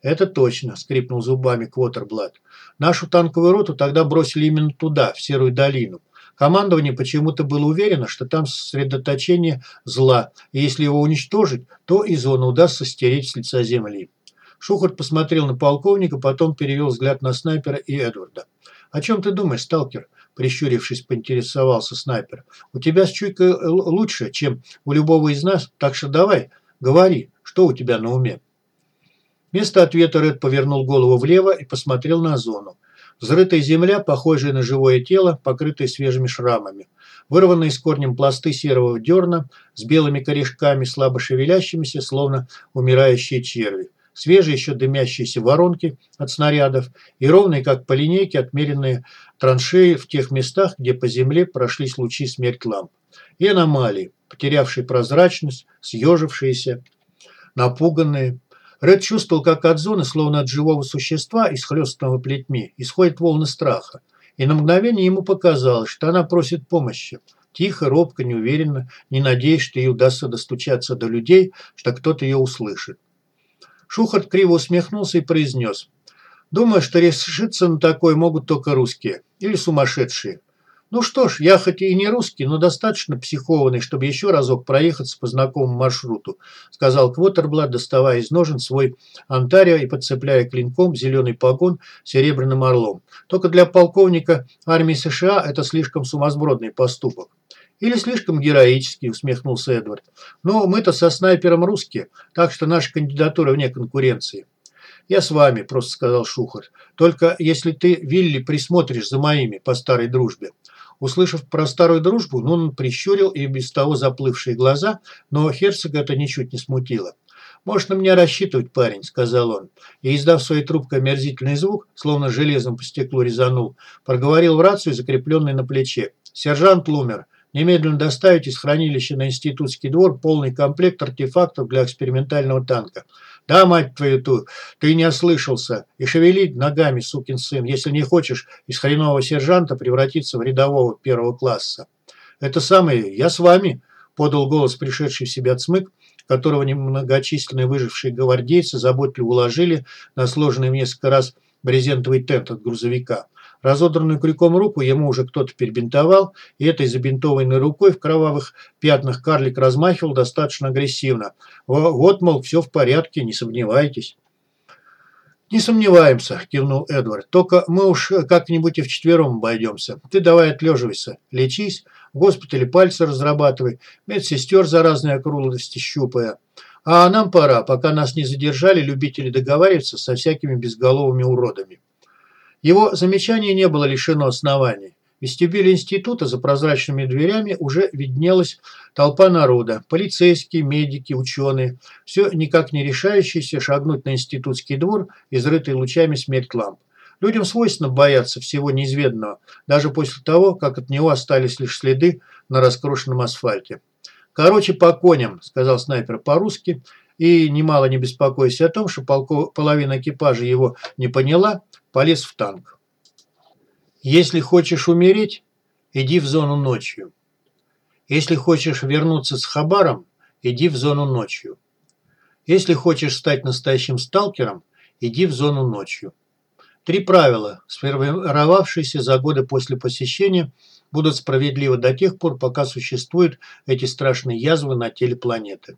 «Это точно», – скрипнул зубами Квотерблат. «Нашу танковую роту тогда бросили именно туда, в Серую долину. Командование почему-то было уверено, что там сосредоточение зла, и если его уничтожить, то и зону удастся стереть с лица земли». Шухарт посмотрел на полковника, потом перевел взгляд на снайпера и Эдварда. «О чем ты думаешь, сталкер?» Прищурившись, поинтересовался снайпер. «У тебя с чуйкой лучше, чем у любого из нас, так что давай, говори, что у тебя на уме?» Вместо ответа Ред повернул голову влево и посмотрел на зону. Взрытая земля, похожая на живое тело, покрытая свежими шрамами. Вырванные с корнем пласты серого дерна с белыми корешками, слабо шевелящимися, словно умирающие черви. свежие еще дымящиеся воронки от снарядов и ровные, как по линейке, отмеренные траншеи в тех местах, где по земле прошлись лучи смерть ламп. И аномалии, потерявшие прозрачность, съежившиеся, напуганные. Ред чувствовал, как от зоны, словно от живого существа, исхлёстанного плетьми, исходят волны страха. И на мгновение ему показалось, что она просит помощи. Тихо, робко, неуверенно, не надеясь, что ей удастся достучаться до людей, что кто-то ее услышит. Шухарт криво усмехнулся и произнес. «Думаю, что решиться на такое могут только русские. Или сумасшедшие. Ну что ж, я хоть и не русский, но достаточно психованный, чтобы еще разок проехаться по знакомому маршруту», сказал Квотерблат, доставая из ножен свой Онтарио и подцепляя клинком зеленый погон серебряным орлом. «Только для полковника армии США это слишком сумасбродный поступок». «Или слишком героический», – усмехнулся Эдвард. «Но мы-то со снайпером русские, так что наша кандидатура вне конкуренции». «Я с вами», – просто сказал Шухар. «Только если ты, Вилли, присмотришь за моими по старой дружбе». Услышав про старую дружбу, Нунан прищурил и без того заплывшие глаза, но Херцога это ничуть не смутило. «Можешь на меня рассчитывать, парень», – сказал он. И, издав своей трубкой омерзительный звук, словно железом по стеклу резанул, проговорил в рацию, закрепленный на плече. «Сержант Лумер, Немедленно доставить из хранилища на институтский двор полный комплект артефактов для экспериментального танка. Да, мать твою ту, ты не ослышался. И шевели ногами, сукин сын, если не хочешь из хренового сержанта превратиться в рядового первого класса. Это самое, я с вами, подал голос пришедший в себя цмык, которого немногочисленные выжившие гвардейцы заботливо уложили на сложенный в несколько раз брезентовый тент от грузовика. Разодранную крюком руку ему уже кто-то перебинтовал, и этой забинтованной рукой в кровавых пятнах карлик размахивал достаточно агрессивно. «Вот, мол, все в порядке, не сомневайтесь». «Не сомневаемся», – кивнул Эдвард. «Только мы уж как-нибудь и вчетвером обойдемся. Ты давай отлеживайся, лечись, в госпитале пальцы разрабатывай, медсестер за разные округлости щупая. А нам пора, пока нас не задержали любители договариваться со всякими безголовыми уродами». Его замечание не было лишено оснований. В вестибюле института за прозрачными дверями уже виднелась толпа народа. Полицейские, медики, ученые. Все никак не решающиеся шагнуть на институтский двор, изрытый лучами смерть ламп. Людям свойственно бояться всего неизведанного, даже после того, как от него остались лишь следы на раскрошенном асфальте. «Короче, по коням», – сказал снайпер по-русски, и, немало не беспокойся о том, что половина экипажа его не поняла, полез в танк. Если хочешь умереть, иди в зону ночью. Если хочешь вернуться с хабаром, иди в зону ночью. Если хочешь стать настоящим сталкером, иди в зону ночью. Три правила, сформировавшиеся за годы после посещения, будут справедливы до тех пор, пока существуют эти страшные язвы на теле планеты.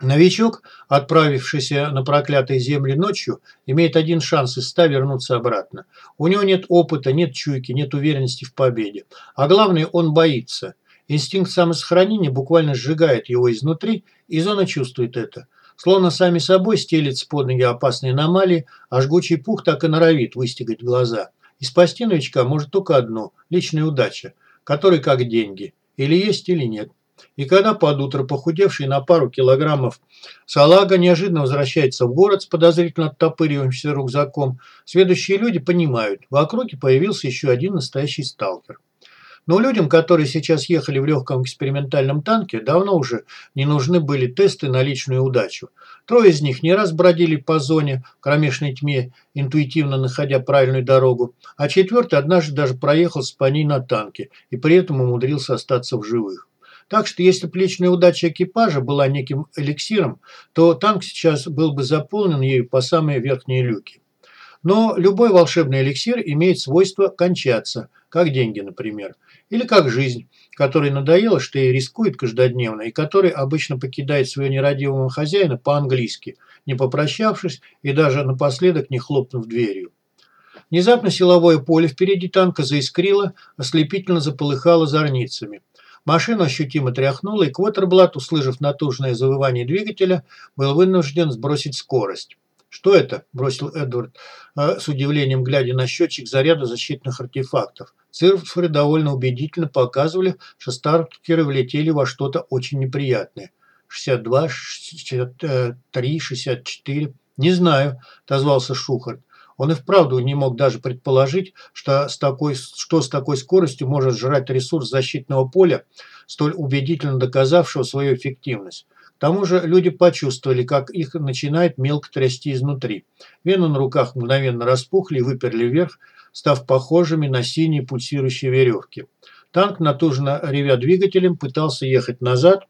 Новичок, отправившийся на проклятые земли ночью, имеет один шанс из ста вернуться обратно. У него нет опыта, нет чуйки, нет уверенности в победе. А главное, он боится. Инстинкт самосохранения буквально сжигает его изнутри, и зона чувствует это. Словно сами собой стелится под ноги опасные аномалии, а жгучий пух так и норовит выстегать глаза. И спасти новичка может только одно – личная удача, которой как деньги. Или есть, или нет. И когда под утро похудевший на пару килограммов салага неожиданно возвращается в город с подозрительно оттопыриваемся рюкзаком, следующие люди понимают, в округе появился еще один настоящий сталкер. Но людям, которые сейчас ехали в легком экспериментальном танке, давно уже не нужны были тесты на личную удачу. Трое из них не раз бродили по зоне в кромешной тьме, интуитивно находя правильную дорогу, а четвертый однажды даже проехал с по ней на танке и при этом умудрился остаться в живых. Так что если бы личная удача экипажа была неким эликсиром, то танк сейчас был бы заполнен ею по самые верхние люки. Но любой волшебный эликсир имеет свойство кончаться, как деньги, например. Или как жизнь, которой надоело, что и рискует каждодневно, и который обычно покидает своего нерадивого хозяина по-английски, не попрощавшись и даже напоследок не хлопнув дверью. Внезапно силовое поле впереди танка заискрило, ослепительно заполыхало зорницами. Машину ощутимо тряхнуло, и Квотерблат, услышав натужное завывание двигателя, был вынужден сбросить скорость. «Что это?» – бросил Эдвард, э, с удивлением глядя на счетчик заряда защитных артефактов. Цифры довольно убедительно показывали, что стартеры влетели во что-то очень неприятное. 62, 63, 64. «Не знаю», – отозвался Шухарт. Он и вправду не мог даже предположить, что с такой, что с такой скоростью может жрать ресурс защитного поля, столь убедительно доказавшего свою эффективность. К тому же люди почувствовали, как их начинает мелко трясти изнутри. Вены на руках мгновенно распухли и выперли вверх, став похожими на синие пульсирующие веревки. Танк, натужно ревя двигателем, пытался ехать назад,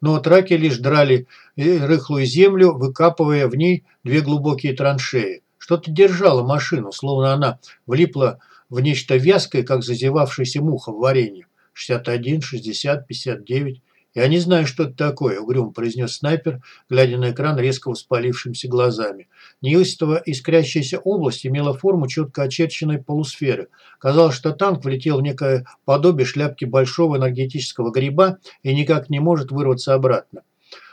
но траки лишь драли э, рыхлую землю, выкапывая в ней две глубокие траншеи. Что-то держало машину, словно она влипла в нечто вязкое, как зазевавшаяся муха в варенье. 61, 60, 59. «Я не знаю, что это такое», – угрюмо произнес снайпер, глядя на экран резко воспалившимися глазами. Неистово искрящаяся область имела форму четко очерченной полусферы. Казалось, что танк влетел в некое подобие шляпки большого энергетического гриба и никак не может вырваться обратно.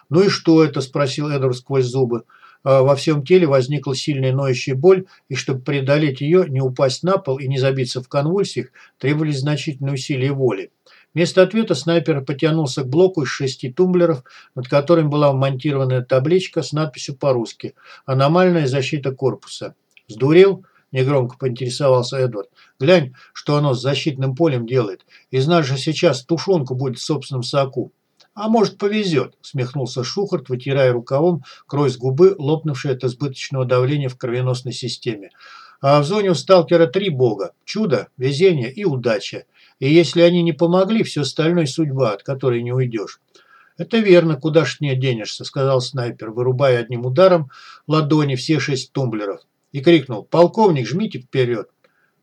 «Ну и что это?» – спросил Эдвард сквозь зубы. А во всем теле возникла сильная ноющая боль, и чтобы преодолеть ее, не упасть на пол и не забиться в конвульсиях, требовались значительные усилия воли. Вместо ответа снайпер потянулся к блоку из шести тумблеров, над которым была вмонтирована табличка с надписью по-русски «Аномальная защита корпуса». «Сдурел?» – негромко поинтересовался Эдвард. «Глянь, что оно с защитным полем делает. Из нас же сейчас тушенку будет в собственном соку». «А может, повезет», – смехнулся Шухарт, вытирая рукавом кровь с губы, лопнувшей от избыточного давления в кровеносной системе. «А в зоне у сталкера три бога – чудо, везение и удача. И если они не помогли, все остальное – судьба, от которой не уйдешь». «Это верно, куда ж не денешься», – сказал снайпер, вырубая одним ударом ладони все шесть тумблеров. И крикнул «Полковник, жмите вперед!»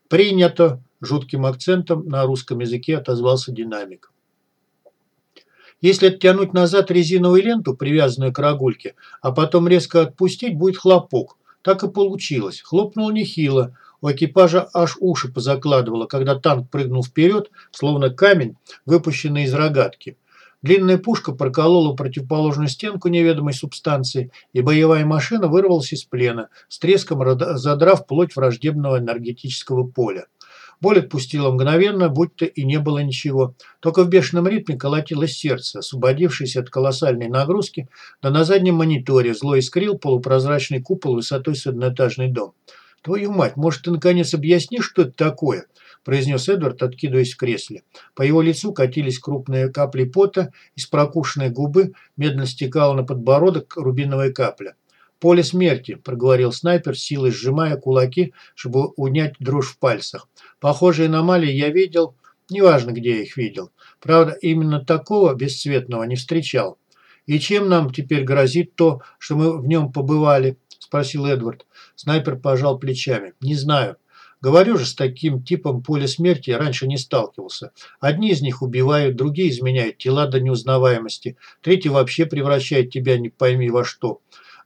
«Принято!» – жутким акцентом на русском языке отозвался динамик. Если оттянуть назад резиновую ленту, привязанную к рогульке, а потом резко отпустить, будет хлопок. Так и получилось. Хлопнул нехило. У экипажа аж уши позакладывало, когда танк прыгнул вперед, словно камень, выпущенный из рогатки. Длинная пушка проколола противоположную стенку неведомой субстанции, и боевая машина вырвалась из плена, с треском задрав плоть враждебного энергетического поля. Боль отпустила мгновенно, будто и не было ничего. Только в бешеном ритме колотилось сердце, освободившись от колоссальной нагрузки, да на заднем мониторе зло искрил полупрозрачный купол высотой с одноэтажный дом. «Твою мать, может, ты наконец объяснишь, что это такое?» произнес Эдвард, откидываясь в кресле. По его лицу катились крупные капли пота, из прокушенной губы медленно стекала на подбородок рубиновая капля. «Поле смерти», – проговорил снайпер, силой сжимая кулаки, чтобы унять дрожь в пальцах. «Похожие аномалии я видел, неважно, где я их видел. Правда, именно такого бесцветного не встречал. И чем нам теперь грозит то, что мы в нем побывали?» – спросил Эдвард. Снайпер пожал плечами. «Не знаю. Говорю же, с таким типом поля смерти я раньше не сталкивался. Одни из них убивают, другие изменяют тела до неузнаваемости, третий вообще превращает тебя не пойми во что».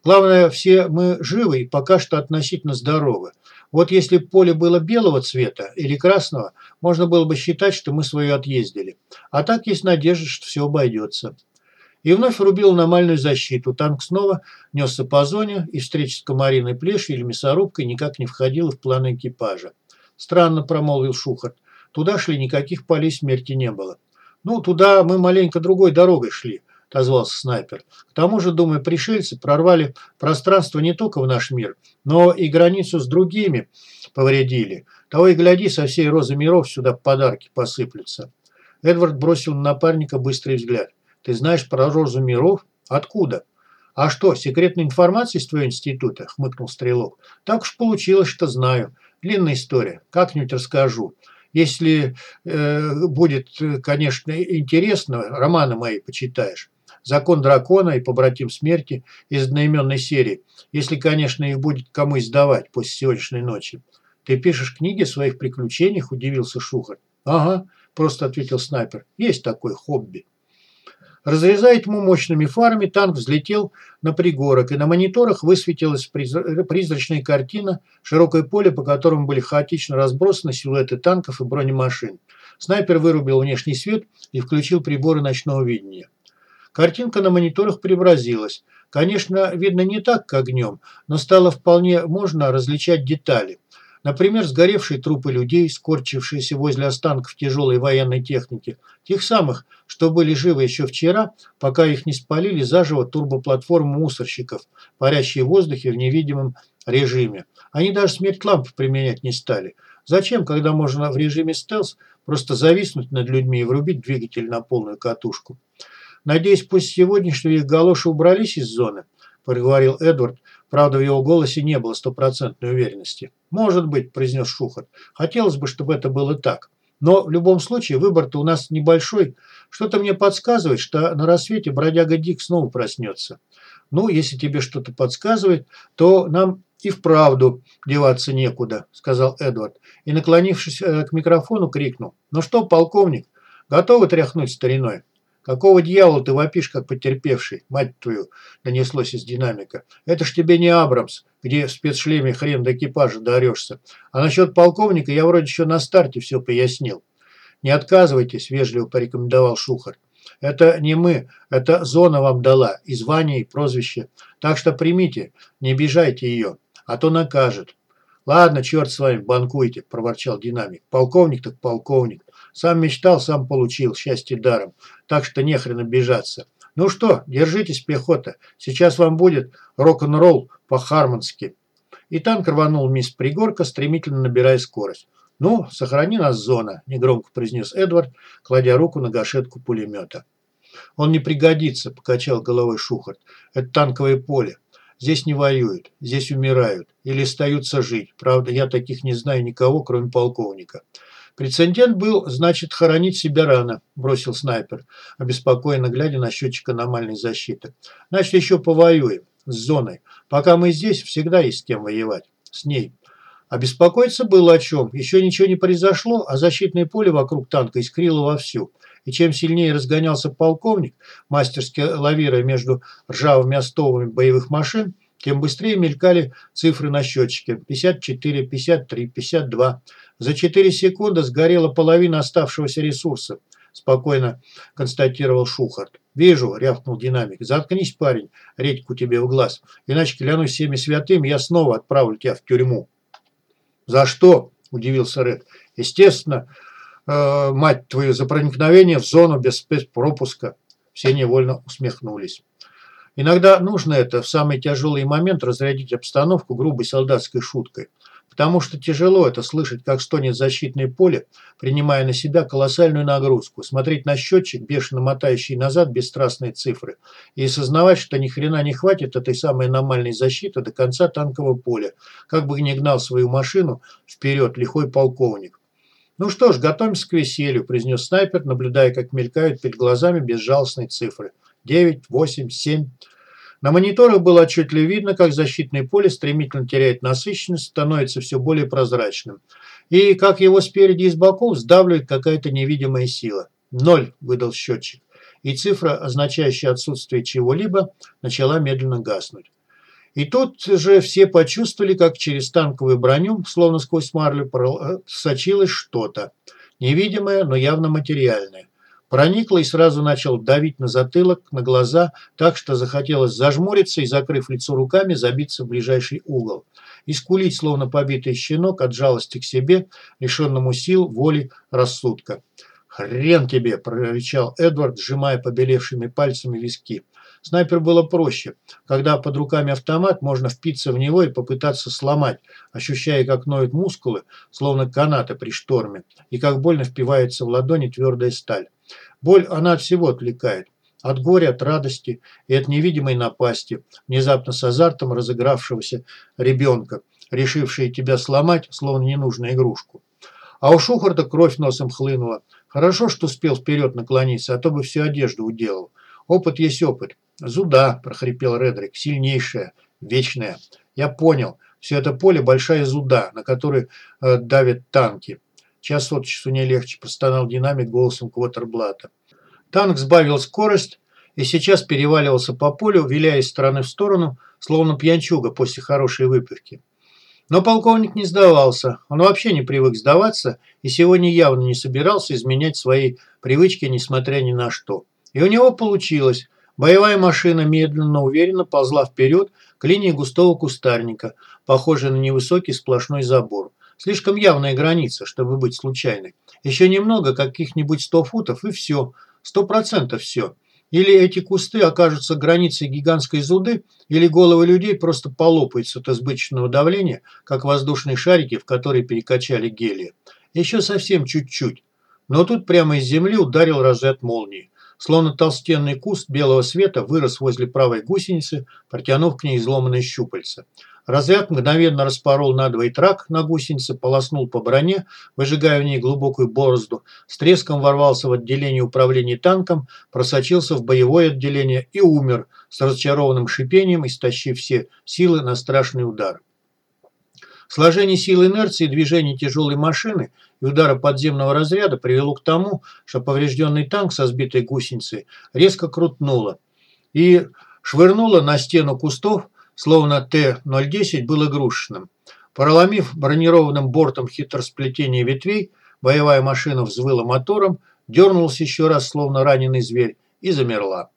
Главное, все мы живы и пока что относительно здоровы. Вот если поле было белого цвета или красного, можно было бы считать, что мы свое отъездили. А так есть надежда, что все обойдется. И вновь рубил аномальную защиту. Танк снова несся по зоне, и встреча с комариной плешью или мясорубкой никак не входила в планы экипажа. «Странно», – промолвил Шухарт. «Туда шли, никаких полей смерти не было». «Ну, туда мы маленько другой дорогой шли отозвался снайпер. К тому же, думаю, пришельцы прорвали пространство не только в наш мир, но и границу с другими повредили. Того и гляди, со всей розы миров сюда подарки посыплются. Эдвард бросил на напарника быстрый взгляд. Ты знаешь про розу миров? Откуда? А что, секретной информации из твоего института? Хмыкнул Стрелок. Так уж получилось, что знаю. Длинная история. Как-нибудь расскажу. Если э, будет, конечно, интересно, романы мои почитаешь. Закон дракона и побратим смерти из одноименной серии, если, конечно, их будет кому издавать после сегодняшней ночи. Ты пишешь книги о своих приключениях, удивился Шухарь. Ага, просто ответил снайпер. Есть такое хобби. Разрезая тьму мощными фарами, танк взлетел на пригорок, и на мониторах высветилась призрачная картина, широкое поле, по которому были хаотично разбросаны силуэты танков и бронемашин. Снайпер вырубил внешний свет и включил приборы ночного видения. Картинка на мониторах преобразилась. Конечно, видно не так, как днем, но стало вполне можно различать детали. Например, сгоревшие трупы людей, скорчившиеся возле останков тяжелой военной техники, тех самых, что были живы еще вчера, пока их не спалили заживо турбоплатформы мусорщиков, парящие в воздухе в невидимом режиме. Они даже смерть ламп применять не стали. Зачем, когда можно в режиме стелс просто зависнуть над людьми и врубить двигатель на полную катушку? Надеюсь, после сегодняшнего их галоши убрались из зоны, проговорил Эдвард, Правда, в его голосе не было стопроцентной уверенности. «Может быть», – произнес Шухарт. «Хотелось бы, чтобы это было так. Но в любом случае выбор-то у нас небольшой. Что-то мне подсказывает, что на рассвете бродяга Дик снова проснется. Ну, если тебе что-то подсказывает, то нам и вправду деваться некуда», – сказал Эдвард. И, наклонившись э, к микрофону, крикнул. «Ну что, полковник, готовы тряхнуть стариной?» «Какого дьявола ты вопишь, как потерпевший, мать твою?» – донеслось из динамика. «Это ж тебе не Абрамс, где в спецшлеме хрен до экипажа дорешься. А насчет полковника я вроде еще на старте все пояснил». «Не отказывайтесь», – вежливо порекомендовал Шухар. «Это не мы, это зона вам дала, и звание, и прозвище. Так что примите, не обижайте ее, а то накажет». «Ладно, черт с вами, банкуйте», – проворчал динамик. «Полковник так полковник. Сам мечтал, сам получил, счастье даром. Так что нехрен обижаться. Ну что, держитесь, пехота. Сейчас вам будет рок-н-ролл по-хармански. И танк рванул мисс пригорка, стремительно набирая скорость. «Ну, сохрани нас, зона», – негромко произнес Эдвард, кладя руку на гашетку пулемета. «Он не пригодится», – покачал головой Шухарт. «Это танковое поле. Здесь не воюют, здесь умирают или остаются жить. Правда, я таких не знаю никого, кроме полковника. Прецедент был, значит, хоронить себя рано, бросил снайпер, обеспокоенно глядя на счетчик аномальной защиты. Значит, еще повоюем с зоной. Пока мы здесь, всегда есть с кем воевать. С ней. А беспокоиться было о чем. Еще ничего не произошло, а защитное поле вокруг танка искрило вовсю. И чем сильнее разгонялся полковник, мастерски лавируя между ржавыми остовами боевых машин, тем быстрее мелькали цифры на счетчике. 54, 53, 52. За 4 секунды сгорела половина оставшегося ресурса, спокойно констатировал Шухарт. «Вижу», – рявкнул динамик. «Заткнись, парень, редьку тебе в глаз. Иначе, клянусь всеми святым, я снова отправлю тебя в тюрьму». «За что?» – удивился Ред. «Естественно, э, мать твою, за проникновение в зону без спецпропуска». Все невольно усмехнулись. Иногда нужно это в самый тяжелый момент разрядить обстановку грубой солдатской шуткой. Потому что тяжело это слышать, как стонет защитное поле, принимая на себя колоссальную нагрузку, смотреть на счетчик, бешено мотающий назад бесстрастные цифры, и осознавать, что ни хрена не хватит этой самой аномальной защиты до конца танкового поля, как бы ни гнал свою машину вперед лихой полковник. «Ну что ж, готовимся к веселью», – произнес снайпер, наблюдая, как мелькают перед глазами безжалостные цифры. Девять, восемь, семь. На мониторах было отчетливо видно, как защитное поле стремительно теряет насыщенность, становится все более прозрачным. И как его спереди и с боков сдавливает какая-то невидимая сила. Ноль, выдал счетчик. И цифра, означающая отсутствие чего-либо, начала медленно гаснуть. И тут же все почувствовали, как через танковую броню, словно сквозь марлю, сочилось что-то. Невидимое, но явно материальное. Проникло и сразу начал давить на затылок, на глаза, так что захотелось зажмуриться и, закрыв лицо руками, забиться в ближайший угол. И скулить, словно побитый щенок, от жалости к себе, лишенному сил, воли, рассудка. «Хрен тебе!» – прорычал Эдвард, сжимая побелевшими пальцами виски. Снайпер было проще. Когда под руками автомат, можно впиться в него и попытаться сломать, ощущая, как ноют мускулы, словно канаты при шторме, и как больно впивается в ладони твердая сталь. Боль, она от всего отвлекает. От горя, от радости и от невидимой напасти, внезапно с азартом разыгравшегося ребенка, решившего тебя сломать, словно ненужную игрушку. А у Шухарта кровь носом хлынула. Хорошо, что успел вперед наклониться, а то бы всю одежду уделал. Опыт есть опыт. «Зуда», – прохрипел Редрик, – «сильнейшая, вечная». «Я понял. Все это поле – большая зуда, на которой э, давят танки. Час от часу не легче, простонал динамик голосом Квотерблата. Танк сбавил скорость и сейчас переваливался по полю, виляя из стороны в сторону, словно пьянчуга после хорошей выпивки. Но полковник не сдавался. Он вообще не привык сдаваться и сегодня явно не собирался изменять свои привычки, несмотря ни на что. И у него получилось. Боевая машина медленно, уверенно ползла вперед к линии густого кустарника, похожей на невысокий сплошной забор. Слишком явная граница, чтобы быть случайной. Еще немного, каких-нибудь сто футов, и все. Сто процентов все. Или эти кусты окажутся границей гигантской зуды, или головы людей просто полопаются от избыточного давления, как воздушные шарики, в которые перекачали гелия. Еще совсем чуть-чуть. Но тут прямо из земли ударил разряд молнии. Словно толстенный куст белого света вырос возле правой гусеницы, протянув к ней изломанное щупальце. Разряд мгновенно распорол надвое трак на гусенице, полоснул по броне, выжигая в ней глубокую борозду, с треском ворвался в отделение управления танком, просочился в боевое отделение и умер с разочарованным шипением, истощив все силы на страшный удар. Сложение сил инерции движения тяжелой машины и удара подземного разряда привело к тому, что поврежденный танк со сбитой гусеницей резко крутнуло и швырнуло на стену кустов словно Т-010 был игрушечным. Проломив бронированным бортом хитросплетение ветвей, боевая машина взвыла мотором, дернулась еще раз, словно раненый зверь, и замерла.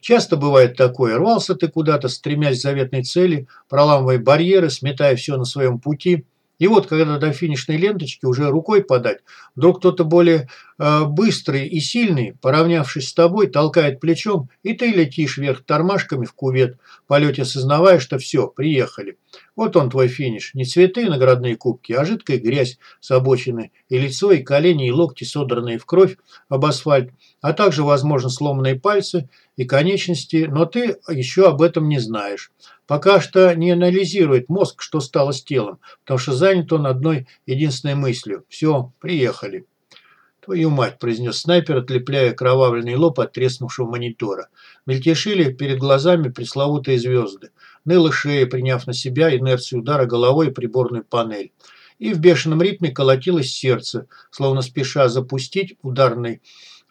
Часто бывает такое. Рвался ты куда-то, стремясь к заветной цели, проламывая барьеры, сметая все на своем пути, и вот, когда до финишной ленточки уже рукой подать, вдруг кто-то более э, быстрый и сильный, поравнявшись с тобой, толкает плечом, и ты летишь вверх тормашками в кувет, в полете осознавая, что все, приехали. Вот он твой финиш. Не цветы и наградные кубки, а жидкая грязь с обочины, и лицо, и колени, и локти, содранные в кровь об асфальт, а также, возможно, сломанные пальцы и конечности, но ты еще об этом не знаешь. Пока что не анализирует мозг, что стало с телом, потому что занят он одной единственной мыслью. Все, приехали. «Твою мать!» – произнес снайпер, отлепляя кровавленный лоб от треснувшего монитора. Мельтешили перед глазами пресловутые звезды. Ныла шея, приняв на себя инерцию удара головой и приборную панель. И в бешеном ритме колотилось сердце, словно спеша запустить ударный,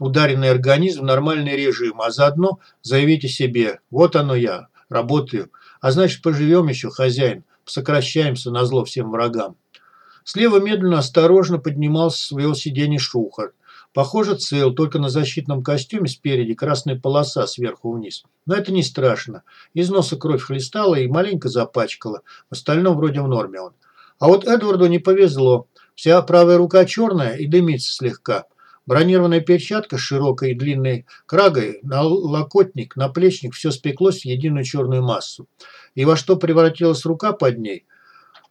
ударенный организм в нормальный режим, а заодно заявить о себе «Вот оно я, работаю, а значит, поживем еще, хозяин. Сокращаемся на зло всем врагам. Слева медленно, осторожно поднимался с своего сиденья Шухар. Похоже, цел, только на защитном костюме спереди красная полоса сверху вниз. Но это не страшно. Из носа кровь хлестала и маленько запачкала. В остальном вроде в норме он. А вот Эдварду не повезло. Вся правая рука черная и дымится слегка. Бронированная перчатка с широкой и длинной крагой, налокотник, наплечник – все спеклось в единую черную массу. И во что превратилась рука под ней,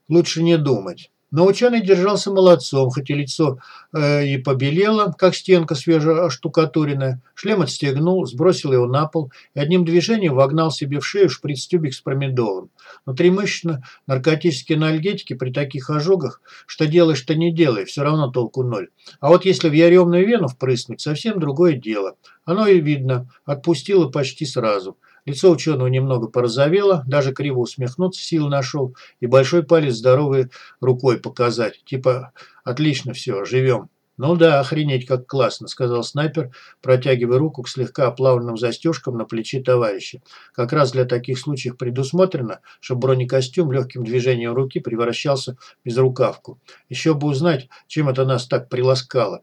лучше не думать. Но ученый держался молодцом, хоть и лицо э, и побелело, как стенка свежеоштукатуренная. Шлем отстегнул, сбросил его на пол и одним движением вогнал себе в шею шприц-тюбик с промедолом. Внутримышечно наркотические анальгетики при таких ожогах, что делай, что не делай, все равно толку ноль. А вот если в яремную вену впрыснуть, совсем другое дело. Оно и видно, отпустило почти сразу. Лицо ученого немного порозовело, даже криво усмехнуться сил нашел и большой палец здоровой рукой показать. Типа «отлично все, живем». «Ну да, охренеть как классно», – сказал снайпер, протягивая руку к слегка оплавленным застежкам на плече товарища. Как раз для таких случаев предусмотрено, чтобы бронекостюм легким движением руки превращался в безрукавку. Еще бы узнать, чем это нас так приласкало.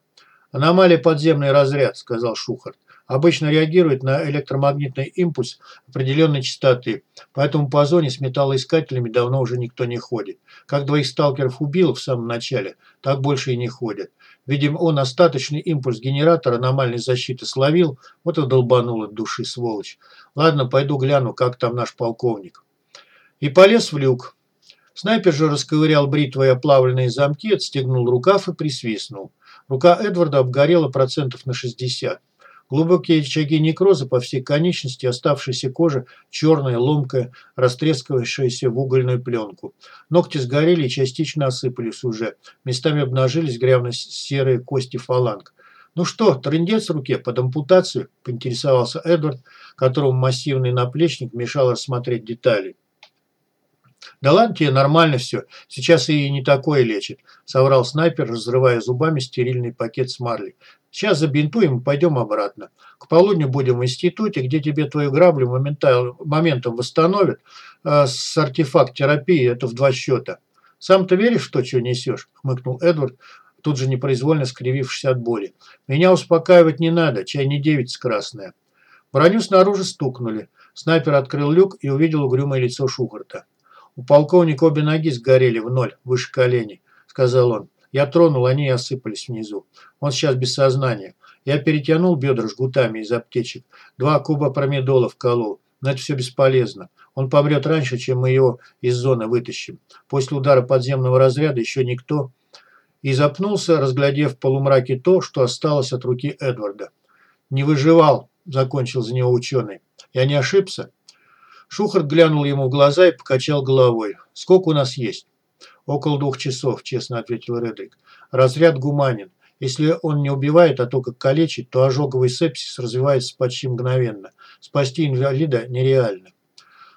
«Аномалия подземный разряд», – сказал Шухарт обычно реагирует на электромагнитный импульс определенной частоты, поэтому по зоне с металлоискателями давно уже никто не ходит. Как двоих сталкеров убил в самом начале, так больше и не ходят. Видимо, он остаточный импульс генератора аномальной защиты словил, вот и долбанул от души, сволочь. Ладно, пойду гляну, как там наш полковник. И полез в люк. Снайпер же расковырял бритвой оплавленные замки, отстегнул рукав и присвистнул. Рука Эдварда обгорела процентов на 60. Глубокие очаги некроза по всей конечности, оставшаяся кожа черная, ломкая, растрескавшаяся в угольную пленку. Ногти сгорели и частично осыпались уже. Местами обнажились грязно-серые кости фаланг. «Ну что, трындец в руке под ампутацию?» – поинтересовался Эдвард, которому массивный наплечник мешал рассмотреть детали. «Да ладно тебе, нормально все. Сейчас и не такое лечит», – соврал снайпер, разрывая зубами стерильный пакет с марлей. Сейчас забинтуем и пойдем обратно. К полудню будем в институте, где тебе твою граблю моментом восстановят. А с артефакт терапии это в два счета. Сам ты веришь в то, что несешь? Хмыкнул Эдвард, тут же непроизвольно скривившись от боли. Меня успокаивать не надо, чай не девица красная. Броню снаружи стукнули. Снайпер открыл люк и увидел угрюмое лицо Шухарта. «У полковника обе ноги сгорели в ноль, выше коленей», – сказал он. Я тронул, они осыпались внизу. Он сейчас без сознания. Я перетянул бедра жгутами из аптечек. Два куба промедола вколол. Но это все бесполезно. Он помрет раньше, чем мы его из зоны вытащим. После удара подземного разряда еще никто... И запнулся, разглядев в полумраке то, что осталось от руки Эдварда. «Не выживал», – закончил за него ученый. «Я не ошибся?» Шухарт глянул ему в глаза и покачал головой. «Сколько у нас есть?» «Около двух часов», – честно ответил Редрик. «Разряд гуманен. Если он не убивает, а только калечит, то ожоговый сепсис развивается почти мгновенно. Спасти инвалида нереально.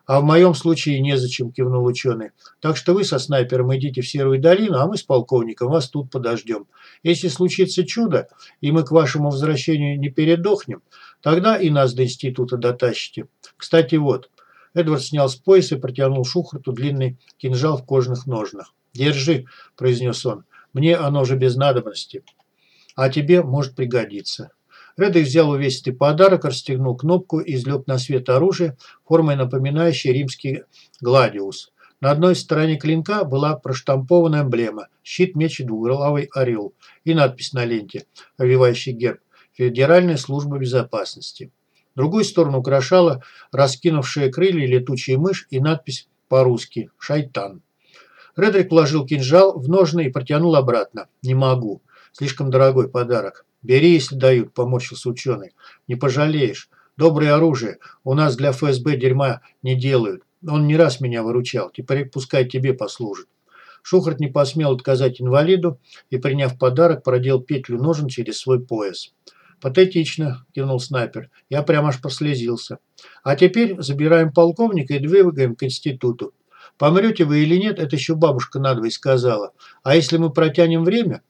А в моем случае незачем, кивнул ученый. Так что вы со снайпером идите в Серую долину, а мы с полковником вас тут подождем. Если случится чудо, и мы к вашему возвращению не передохнем, тогда и нас до института дотащите. Кстати, вот. Эдвард снял с пояса и протянул Шухарту длинный кинжал в кожаных ножнах. «Держи», – произнес он. «Мне оно же без надобности» а тебе может пригодиться. Реддик взял увесистый подарок, расстегнул кнопку и извлек на свет оружие, формой напоминающей римский гладиус. На одной стороне клинка была проштампована эмблема – щит, меч и двуглавый орел и надпись на ленте, овивающий герб – Федеральная служба безопасности. Другую сторону украшала раскинувшая крылья летучая мышь и надпись по-русски «Шайтан». Редрик положил кинжал в ножны и протянул обратно. «Не могу. Слишком дорогой подарок. Бери, если дают, поморщился ученый. Не пожалеешь. Доброе оружие. У нас для ФСБ дерьма не делают. Он не раз меня выручал. Теперь пускай тебе послужит. Шухарт не посмел отказать инвалиду и, приняв подарок, продел петлю ножен через свой пояс. «Патетично», – кивнул снайпер. «Я прямо аж прослезился. А теперь забираем полковника и двигаем к институту. Помрете вы или нет, это еще бабушка надвое сказала. А если мы протянем время,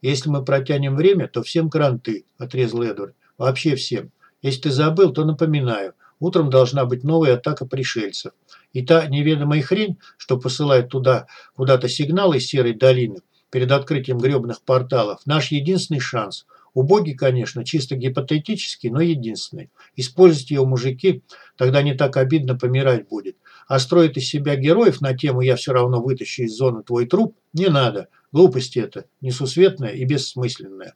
«Если мы протянем время, то всем кранты», – отрезал Эдвард. «Вообще всем. Если ты забыл, то напоминаю. Утром должна быть новая атака пришельцев. И та неведомая хрень, что посылает туда куда-то сигналы из Серой долины перед открытием гребных порталов, наш единственный шанс. Убогий, конечно, чисто гипотетический, но единственный. Используйте его мужики, тогда не так обидно помирать будет. А строить из себя героев на тему «я все равно вытащу из зоны твой труп» не надо. Глупость это, несусветная и бессмысленная.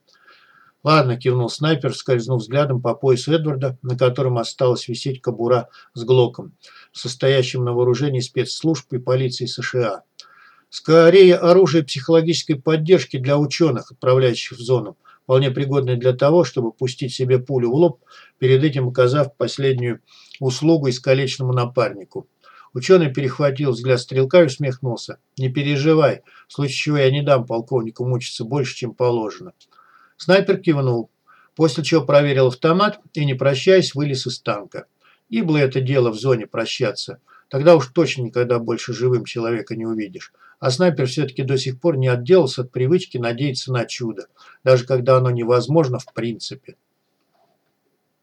Ладно, кивнул снайпер, скользнув взглядом по поясу Эдварда, на котором осталась висеть кобура с глоком, состоящим на вооружении спецслужб и полиции США. Скорее, оружие психологической поддержки для ученых, отправляющих в зону, вполне пригодное для того, чтобы пустить себе пулю в лоб, перед этим оказав последнюю услугу искалеченному напарнику. Ученый перехватил взгляд стрелка и усмехнулся. «Не переживай, в случае чего я не дам полковнику мучиться больше, чем положено». Снайпер кивнул, после чего проверил автомат и, не прощаясь, вылез из танка. И было это дело в зоне прощаться. Тогда уж точно никогда больше живым человека не увидишь. А снайпер все-таки до сих пор не отделался от привычки надеяться на чудо, даже когда оно невозможно в принципе.